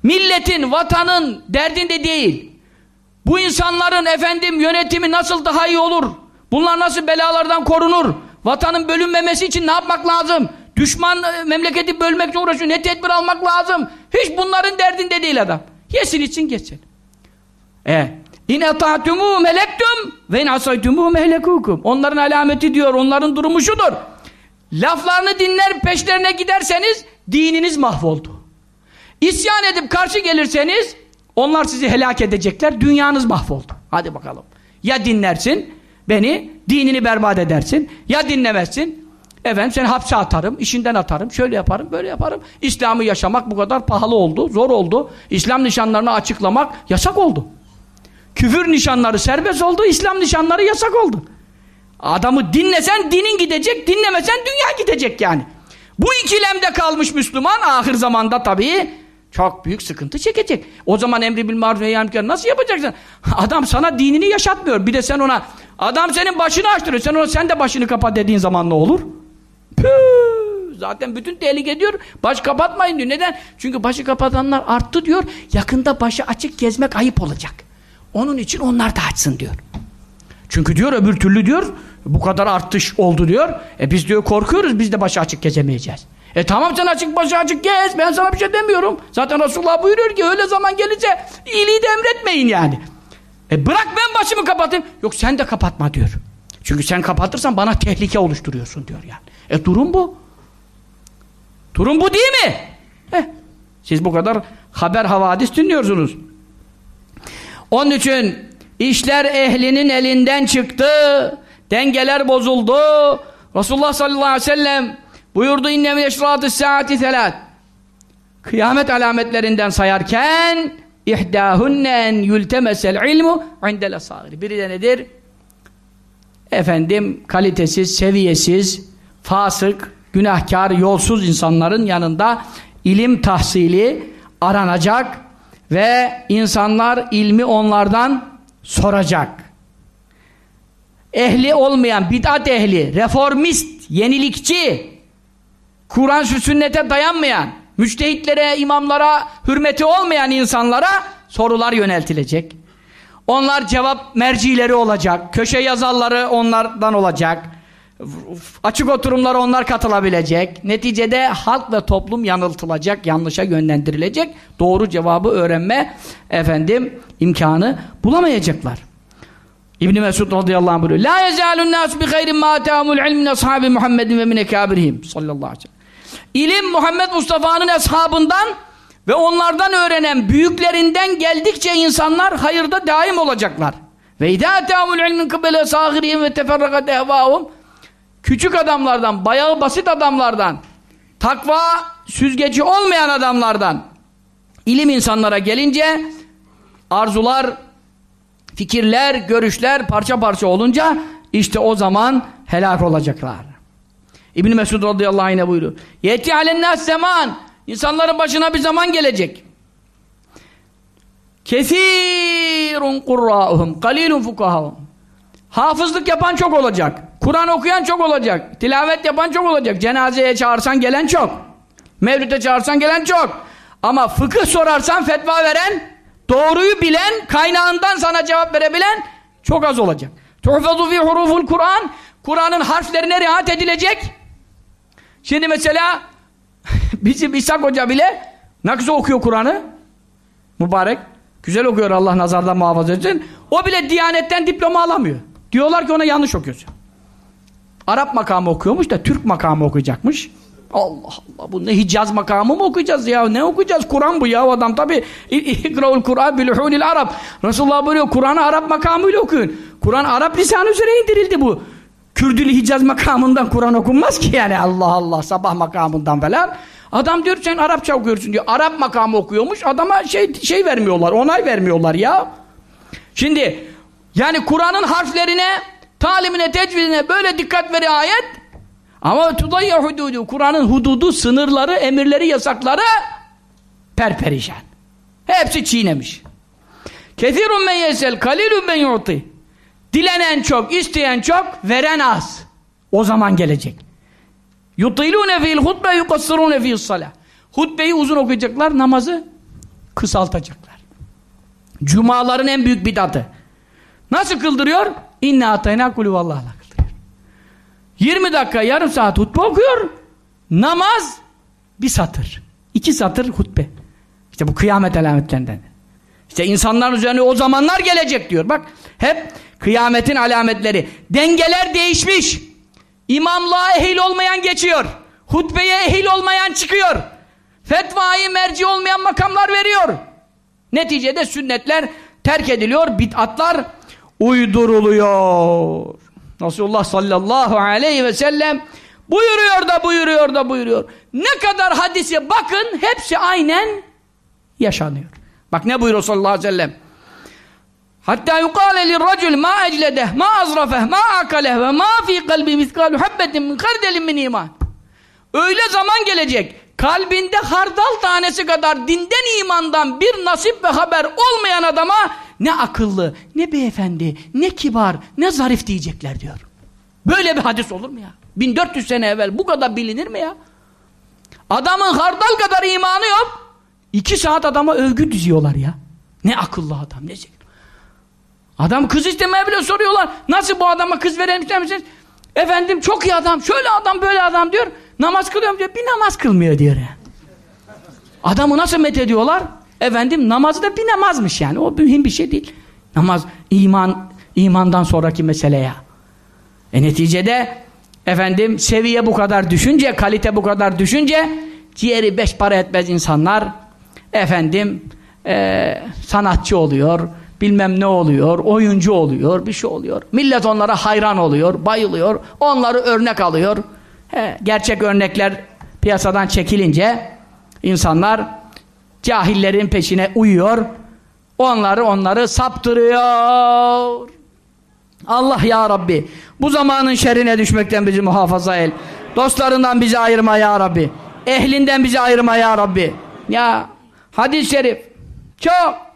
Milletin, vatanın derdinde değil. Bu insanların efendim yönetimi nasıl daha iyi olur? Bunlar nasıl belalardan korunur? Vatanın bölünmemesi için ne yapmak lazım? Düşman e, memleketi bölmekle uğraşıyor. Ne tedbir almak lazım? Hiç bunların derdinde değil adam. Yesin için geçsin. E, İn eta'tumu melektum ve in asaytumu mehlekukum. Onların alameti diyor, onların durumu şudur. Laflarını dinler peşlerine giderseniz dininiz mahvoldu. İsyan edip karşı gelirseniz onlar sizi helak edecekler, dünyanız mahvoldu. Hadi bakalım. Ya dinlersin, beni, dinini berbat edersin. Ya dinlemezsin, efendim seni hapse atarım, işinden atarım, şöyle yaparım, böyle yaparım. İslam'ı yaşamak bu kadar pahalı oldu, zor oldu. İslam nişanlarını açıklamak yasak oldu. Küfür nişanları serbest oldu, İslam nişanları yasak oldu. Adamı dinlesen dinin gidecek, dinlemesen dünya gidecek yani. Bu ikilemde kalmış Müslüman ahir zamanda tabii çok büyük sıkıntı çekecek. O zaman emri bil maruf ve nasıl yapacaksın? (laughs) Adam sana dinini yaşatmıyor. Bir de sen ona adam senin başını açtırıyor. Sen ona sen de başını kapa dediğin zaman ne olur? Püh, zaten bütün tehlike diyor. Baş kapatmayın diyor. Neden? Çünkü başı kapatanlar arttı diyor. Yakında başı açık gezmek ayıp olacak. Onun için onlar da açsın diyor. Çünkü diyor öbür türlü diyor bu kadar artış oldu diyor. E biz diyor korkuyoruz biz de başı açık gezemeyeceğiz. E tamam sen açık başı açık gez ben sana bir şey demiyorum. Zaten Resulullah buyuruyor ki öyle zaman gelince iyiliği de emretmeyin yani. E bırak ben başımı kapatayım. Yok sen de kapatma diyor. Çünkü sen kapatırsan bana tehlike oluşturuyorsun diyor yani. E durum bu. Durum bu değil mi? Eh, siz bu kadar haber havadis dinliyorsunuz. Onun için işler ehlinin elinden çıktı. Dengeler bozuldu. Resulullah sallallahu aleyhi ve sellem buyurdu inne min eşratı saati telat. Kıyamet alametlerinden sayarken ihdâhunnen yültemesel ilmu indel asâgiri. Biri de nedir? Efendim kalitesiz, seviyesiz, fasık, günahkar, yolsuz insanların yanında ilim tahsili aranacak ve insanlar ilmi onlardan soracak. Ehli olmayan, bid'at ehli, reformist, yenilikçi, Kur'an sünnete dayanmayan, müçtehitlere, imamlara hürmeti olmayan insanlara sorular yöneltilecek. Onlar cevap mercileri olacak. Köşe yazarları onlardan olacak. Açık oturumlara onlar katılabilecek. Neticede halk ve toplum yanıltılacak, yanlışa yönlendirilecek. Doğru cevabı öğrenme efendim imkanı bulamayacaklar. İbn Mesud radıyallahu anh buyuruyor. La yezalun nas bi hayrin ma ta'amul ilm min ashabi Muhammedin ve min ekabirihim sallallahu aleyhi ve sellem. İlim Muhammed Mustafa'nın ashabından ve onlardan öğrenen büyüklerinden geldikçe insanlar hayırda daim olacaklar. Ve idâ teâmul ilmin kıbele sâhirihim ve teferrakat ehvâhum küçük adamlardan, bayağı basit adamlardan, takva süzgeci olmayan adamlardan ilim insanlara gelince arzular, fikirler, görüşler parça parça olunca işte o zaman helak olacaklar. İbn Mesud radıyallahu anh buyuruyor. Yeti alennâs zaman İnsanların başına bir zaman gelecek. Kesirun kurra'uhum kalilun fukahahum. Hafızlık yapan çok olacak. Kur'an okuyan çok olacak. Tilavet yapan çok olacak. Cenazeye çağırsan gelen çok. Mevlüt'e çağırsan gelen çok. Ama fıkıh sorarsan fetva veren, doğruyu bilen, kaynağından sana cevap verebilen çok az olacak. Tuhfazu fi huruful Kur'an. Kur'an'ın harflerine riayet edilecek. Şimdi mesela (laughs) Bizim İshak Hoca bile ne okuyor Kur'an'ı. Mübarek. Güzel okuyor Allah nazardan muhafaza etsin. O bile Diyanet'ten diploma alamıyor. Diyorlar ki ona yanlış okuyorsun. Arap makamı okuyormuş da Türk makamı okuyacakmış. Allah Allah bu ne Hicaz makamı mı okuyacağız ya? Ne okuyacağız? Kur'an bu ya adam tabi. İkraul Kur'an biluhunil Arap. Resulullah buyuruyor Kur'an'ı Arap makamıyla okuyun. Kur'an Arap lisanı üzere indirildi bu. Kürdülü Hicaz makamından Kur'an okunmaz ki yani Allah Allah sabah makamından falan. Adam diyor sen Arapça okuyorsun diyor. Arap makamı okuyormuş. Adama şey şey vermiyorlar. Onay vermiyorlar ya. Şimdi yani Kur'an'ın harflerine, talimine, tecvidine böyle dikkat veriyor ayet. Ama tudayya hududu. Kur'an'ın hududu, sınırları, emirleri, yasakları perperişan. Hepsi çiğnemiş. Kethirun men yesel, kalilun men yu'ti. Dilenen çok, isteyen çok, veren az. O zaman gelecek. Yutilûne fîl hutbe yukassırûne fîl salâh. Hutbeyi uzun okuyacaklar, namazı kısaltacaklar. Cumaların en büyük bidatı. Nasıl kıldırıyor? İnne atayna kulü vallahla kıldırıyor. 20 dakika, yarım saat hutbe okuyor. Namaz bir satır. iki satır hutbe. İşte bu kıyamet alametlerinden. İşte insanların üzerine o zamanlar gelecek diyor. Bak hep kıyametin alametleri. Dengeler değişmiş. İmamlığa ehil olmayan geçiyor. Hutbeye ehil olmayan çıkıyor. Fetvayı merci olmayan makamlar veriyor. Neticede sünnetler terk ediliyor, bid'atlar uyduruluyor. Resulullah sallallahu aleyhi ve sellem buyuruyor da buyuruyor da buyuruyor. Ne kadar hadise bakın hepsi aynen yaşanıyor. Bak ne buyuruyor sallallahu aleyhi ve sellem. Hatta yukale lirracul ma ecledeh, ma azrafeh, ma akaleh ve ma fi kalbi miskalu habbetin min kardelin min iman. Öyle zaman gelecek. Kalbinde hardal tanesi kadar dinden imandan bir nasip ve haber olmayan adama ne akıllı, ne beyefendi, ne kibar, ne zarif diyecekler diyor. Böyle bir hadis olur mu ya? 1400 sene evvel bu kadar bilinir mi ya? Adamın hardal kadar imanı yok. İki saat adama övgü diziyorlar ya. Ne akıllı adam, ne zeki. Adam kız istemeye bile soruyorlar. Nasıl bu adama kız veren ister misiniz? Efendim çok iyi adam, şöyle adam, böyle adam diyor. Namaz kılıyorum diyor. Bir namaz kılmıyor diyor. Adamı nasıl met ediyorlar? Efendim namazı da bir namazmış yani. O mühim bir şey değil. Namaz, iman, imandan sonraki mesele ya. E neticede efendim seviye bu kadar düşünce, kalite bu kadar düşünce ciğeri beş para etmez insanlar efendim e, sanatçı oluyor, bilmem ne oluyor, oyuncu oluyor, bir şey oluyor. Millet onlara hayran oluyor, bayılıyor, onları örnek alıyor. He, gerçek örnekler piyasadan çekilince insanlar cahillerin peşine uyuyor. Onları onları saptırıyor. Allah ya Rabbi bu zamanın şerrine düşmekten bizi muhafaza el. Dostlarından bizi ayırma ya Rabbi. Ehlinden bizi ayırma ya Rabbi. Ya hadis-i şerif çok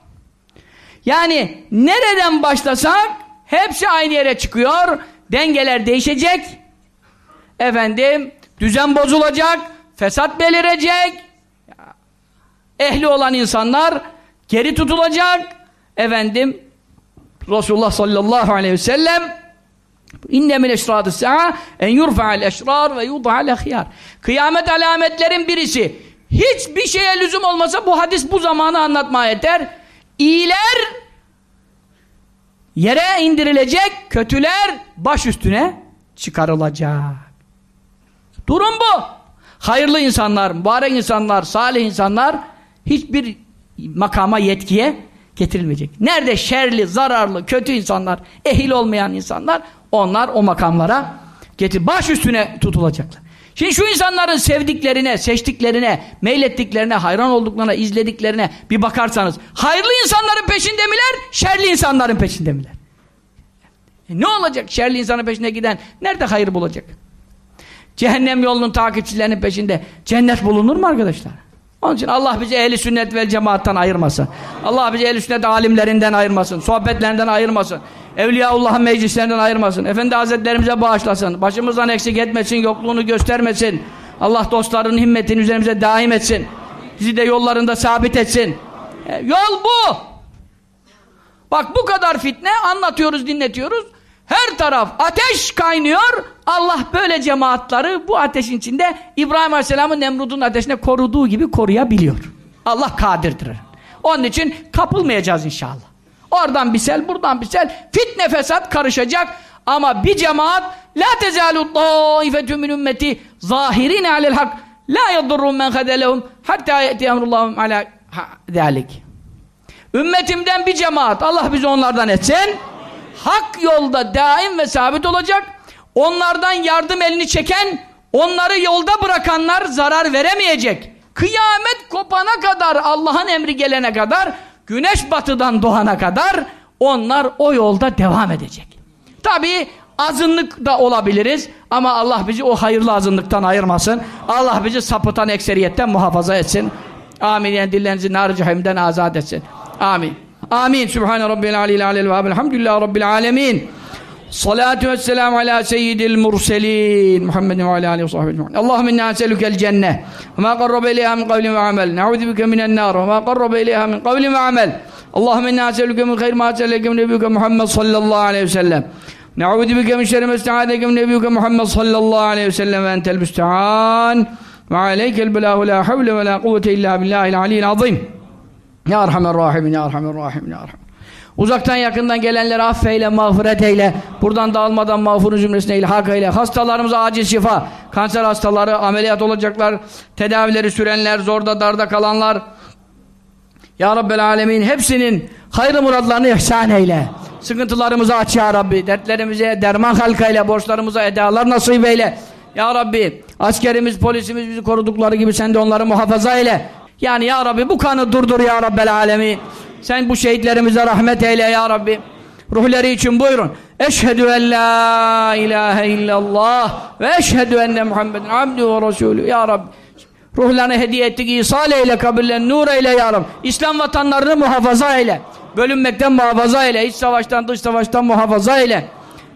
yani nereden başlasak hepsi aynı yere çıkıyor. Dengeler değişecek. Efendim düzen bozulacak. Fesat belirecek. Ehli olan insanlar geri tutulacak. Efendim Resulullah sallallahu aleyhi ve sellem İnne min eşradı sa'a en yurfa'al eşrar ve yuda'al ehyar. Kıyamet alametlerin birisi. Hiçbir şeye lüzum olmasa bu hadis bu zamanı anlatmaya yeter. İyiler yere indirilecek, kötüler baş üstüne çıkarılacak. Durum bu. Hayırlı insanlar, mübarek insanlar, salih insanlar hiçbir makama, yetkiye getirilmeyecek. Nerede şerli, zararlı, kötü insanlar, ehil olmayan insanlar onlar o makamlara getir baş üstüne tutulacaklar. Şimdi şu insanların sevdiklerine, seçtiklerine, meylettiklerine, hayran olduklarına, izlediklerine bir bakarsanız hayırlı insanların peşinde miler, şerli insanların peşinde miler? E ne olacak şerli insanın peşinde giden? Nerede hayır bulacak? Cehennem yolunun takipçilerinin peşinde cennet bulunur mu arkadaşlar? Onun için Allah bizi ehli sünnet vel cemaattan ayırmasın. Allah bizi ehli sünnet alimlerinden ayırmasın. Sohbetlerinden ayırmasın. Evliyaullah'ın meclislerinden ayırmasın. Efendi Hazretlerimize bağışlasın. Başımızdan eksik etmesin, yokluğunu göstermesin. Allah dostlarının himmetini üzerimize daim etsin. Bizi de yollarında sabit etsin. E, yol bu. Bak bu kadar fitne anlatıyoruz, dinletiyoruz. Her taraf ateş kaynıyor. Allah böyle cemaatları bu ateşin içinde İbrahim Aleyhisselam'ın Nemrud'un ateşine koruduğu gibi koruyabiliyor. Allah kadirdir. Onun için kapılmayacağız inşallah. Oradan bir sel, buradan bir sel. Fitne fesat karışacak. Ama bir cemaat la tezalu taifetü min ümmeti zahirin alel hak la yadurrum men hadelehum hatta yeti emrullahum ala zalik. Ümmetimden bir cemaat Allah bizi onlardan etsin. Hak yolda daim ve sabit olacak. Onlardan yardım elini çeken, onları yolda bırakanlar zarar veremeyecek. Kıyamet kopana kadar, Allah'ın emri gelene kadar güneş batıdan doğana kadar onlar o yolda devam edecek. Tabi azınlık da olabiliriz ama Allah bizi o hayırlı azınlıktan ayırmasın. Allah bizi sapıtan ekseriyetten muhafaza etsin. Amin. Yani dillerinizi nar cehimden azat etsin. Amin. Amin. Sübhane Rabbil aleyhi aleyhi ve elhamdülillahi Rabbil alemin. Salatu ve selamu ala seyyidil murselin. Muhammedin ve ala aleyhi ve sahbihi Allahümme inna eselükel cenne. Ve ma qarrabe ileyha min kavlin ve amel ne'udhu bike minen nar. Ve ma qarrabe ileyha min kavlin ve amel Allahümme inna eselüke min khayr ma eselüke min nebiyüke Muhammed sallallahu aleyhi ve sellem. Ne'udhu bike min şerri mesta'adeke min nebiyüke Muhammed sallallahu aleyhi ve sellem. Ve entel müsta'an ve aleykel belahu la havle ve la kuvvete illa billahil aliyyil azim Ya Erhamer Rahimin Ya Erhamer Rahimin Ya Erhamer Uzaktan yakından gelenleri affeyle, mağfiret eyle. Buradan dağılmadan mağfurun cümlesine ilhak eyle. Hastalarımıza acil şifa. Kanser hastaları, ameliyat olacaklar, tedavileri sürenler, zorda darda kalanlar. Ya Rabbel Alemin hepsinin hayırlı muradlarını ihsan eyle. Sıkıntılarımızı aç ya Rabbi. Dertlerimize derman halkayla, borçlarımıza edalar nasip eyle. Ya Rabbi askerimiz, polisimiz bizi korudukları gibi sen de onları muhafaza eyle. Yani ya Rabbi bu kanı durdur ya Rabbel Alemin. Sen bu şehitlerimize rahmet eyle ya Rabbi. Ruhları için buyurun. Eşhedü en la ilahe illallah ve eşhedü enne Muhammeden abdü ve resulü. Ya Rabbi ruhlarını hediye ettik. İsal eyle, kabirlerini nur eyle ya. İslam vatanlarını muhafaza eyle. Bölünmekten muhafaza eyle. İç savaştan, dış savaştan muhafaza eyle.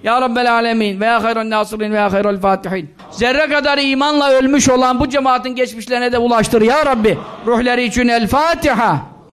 Ya Rabbel Alemin ve ya hayran nasirin ve ya hayral fatihin. Zerre kadar imanla ölmüş olan bu cemaatin geçmişlerine de ulaştır ya Rabbi. Ruhları için El Fatiha.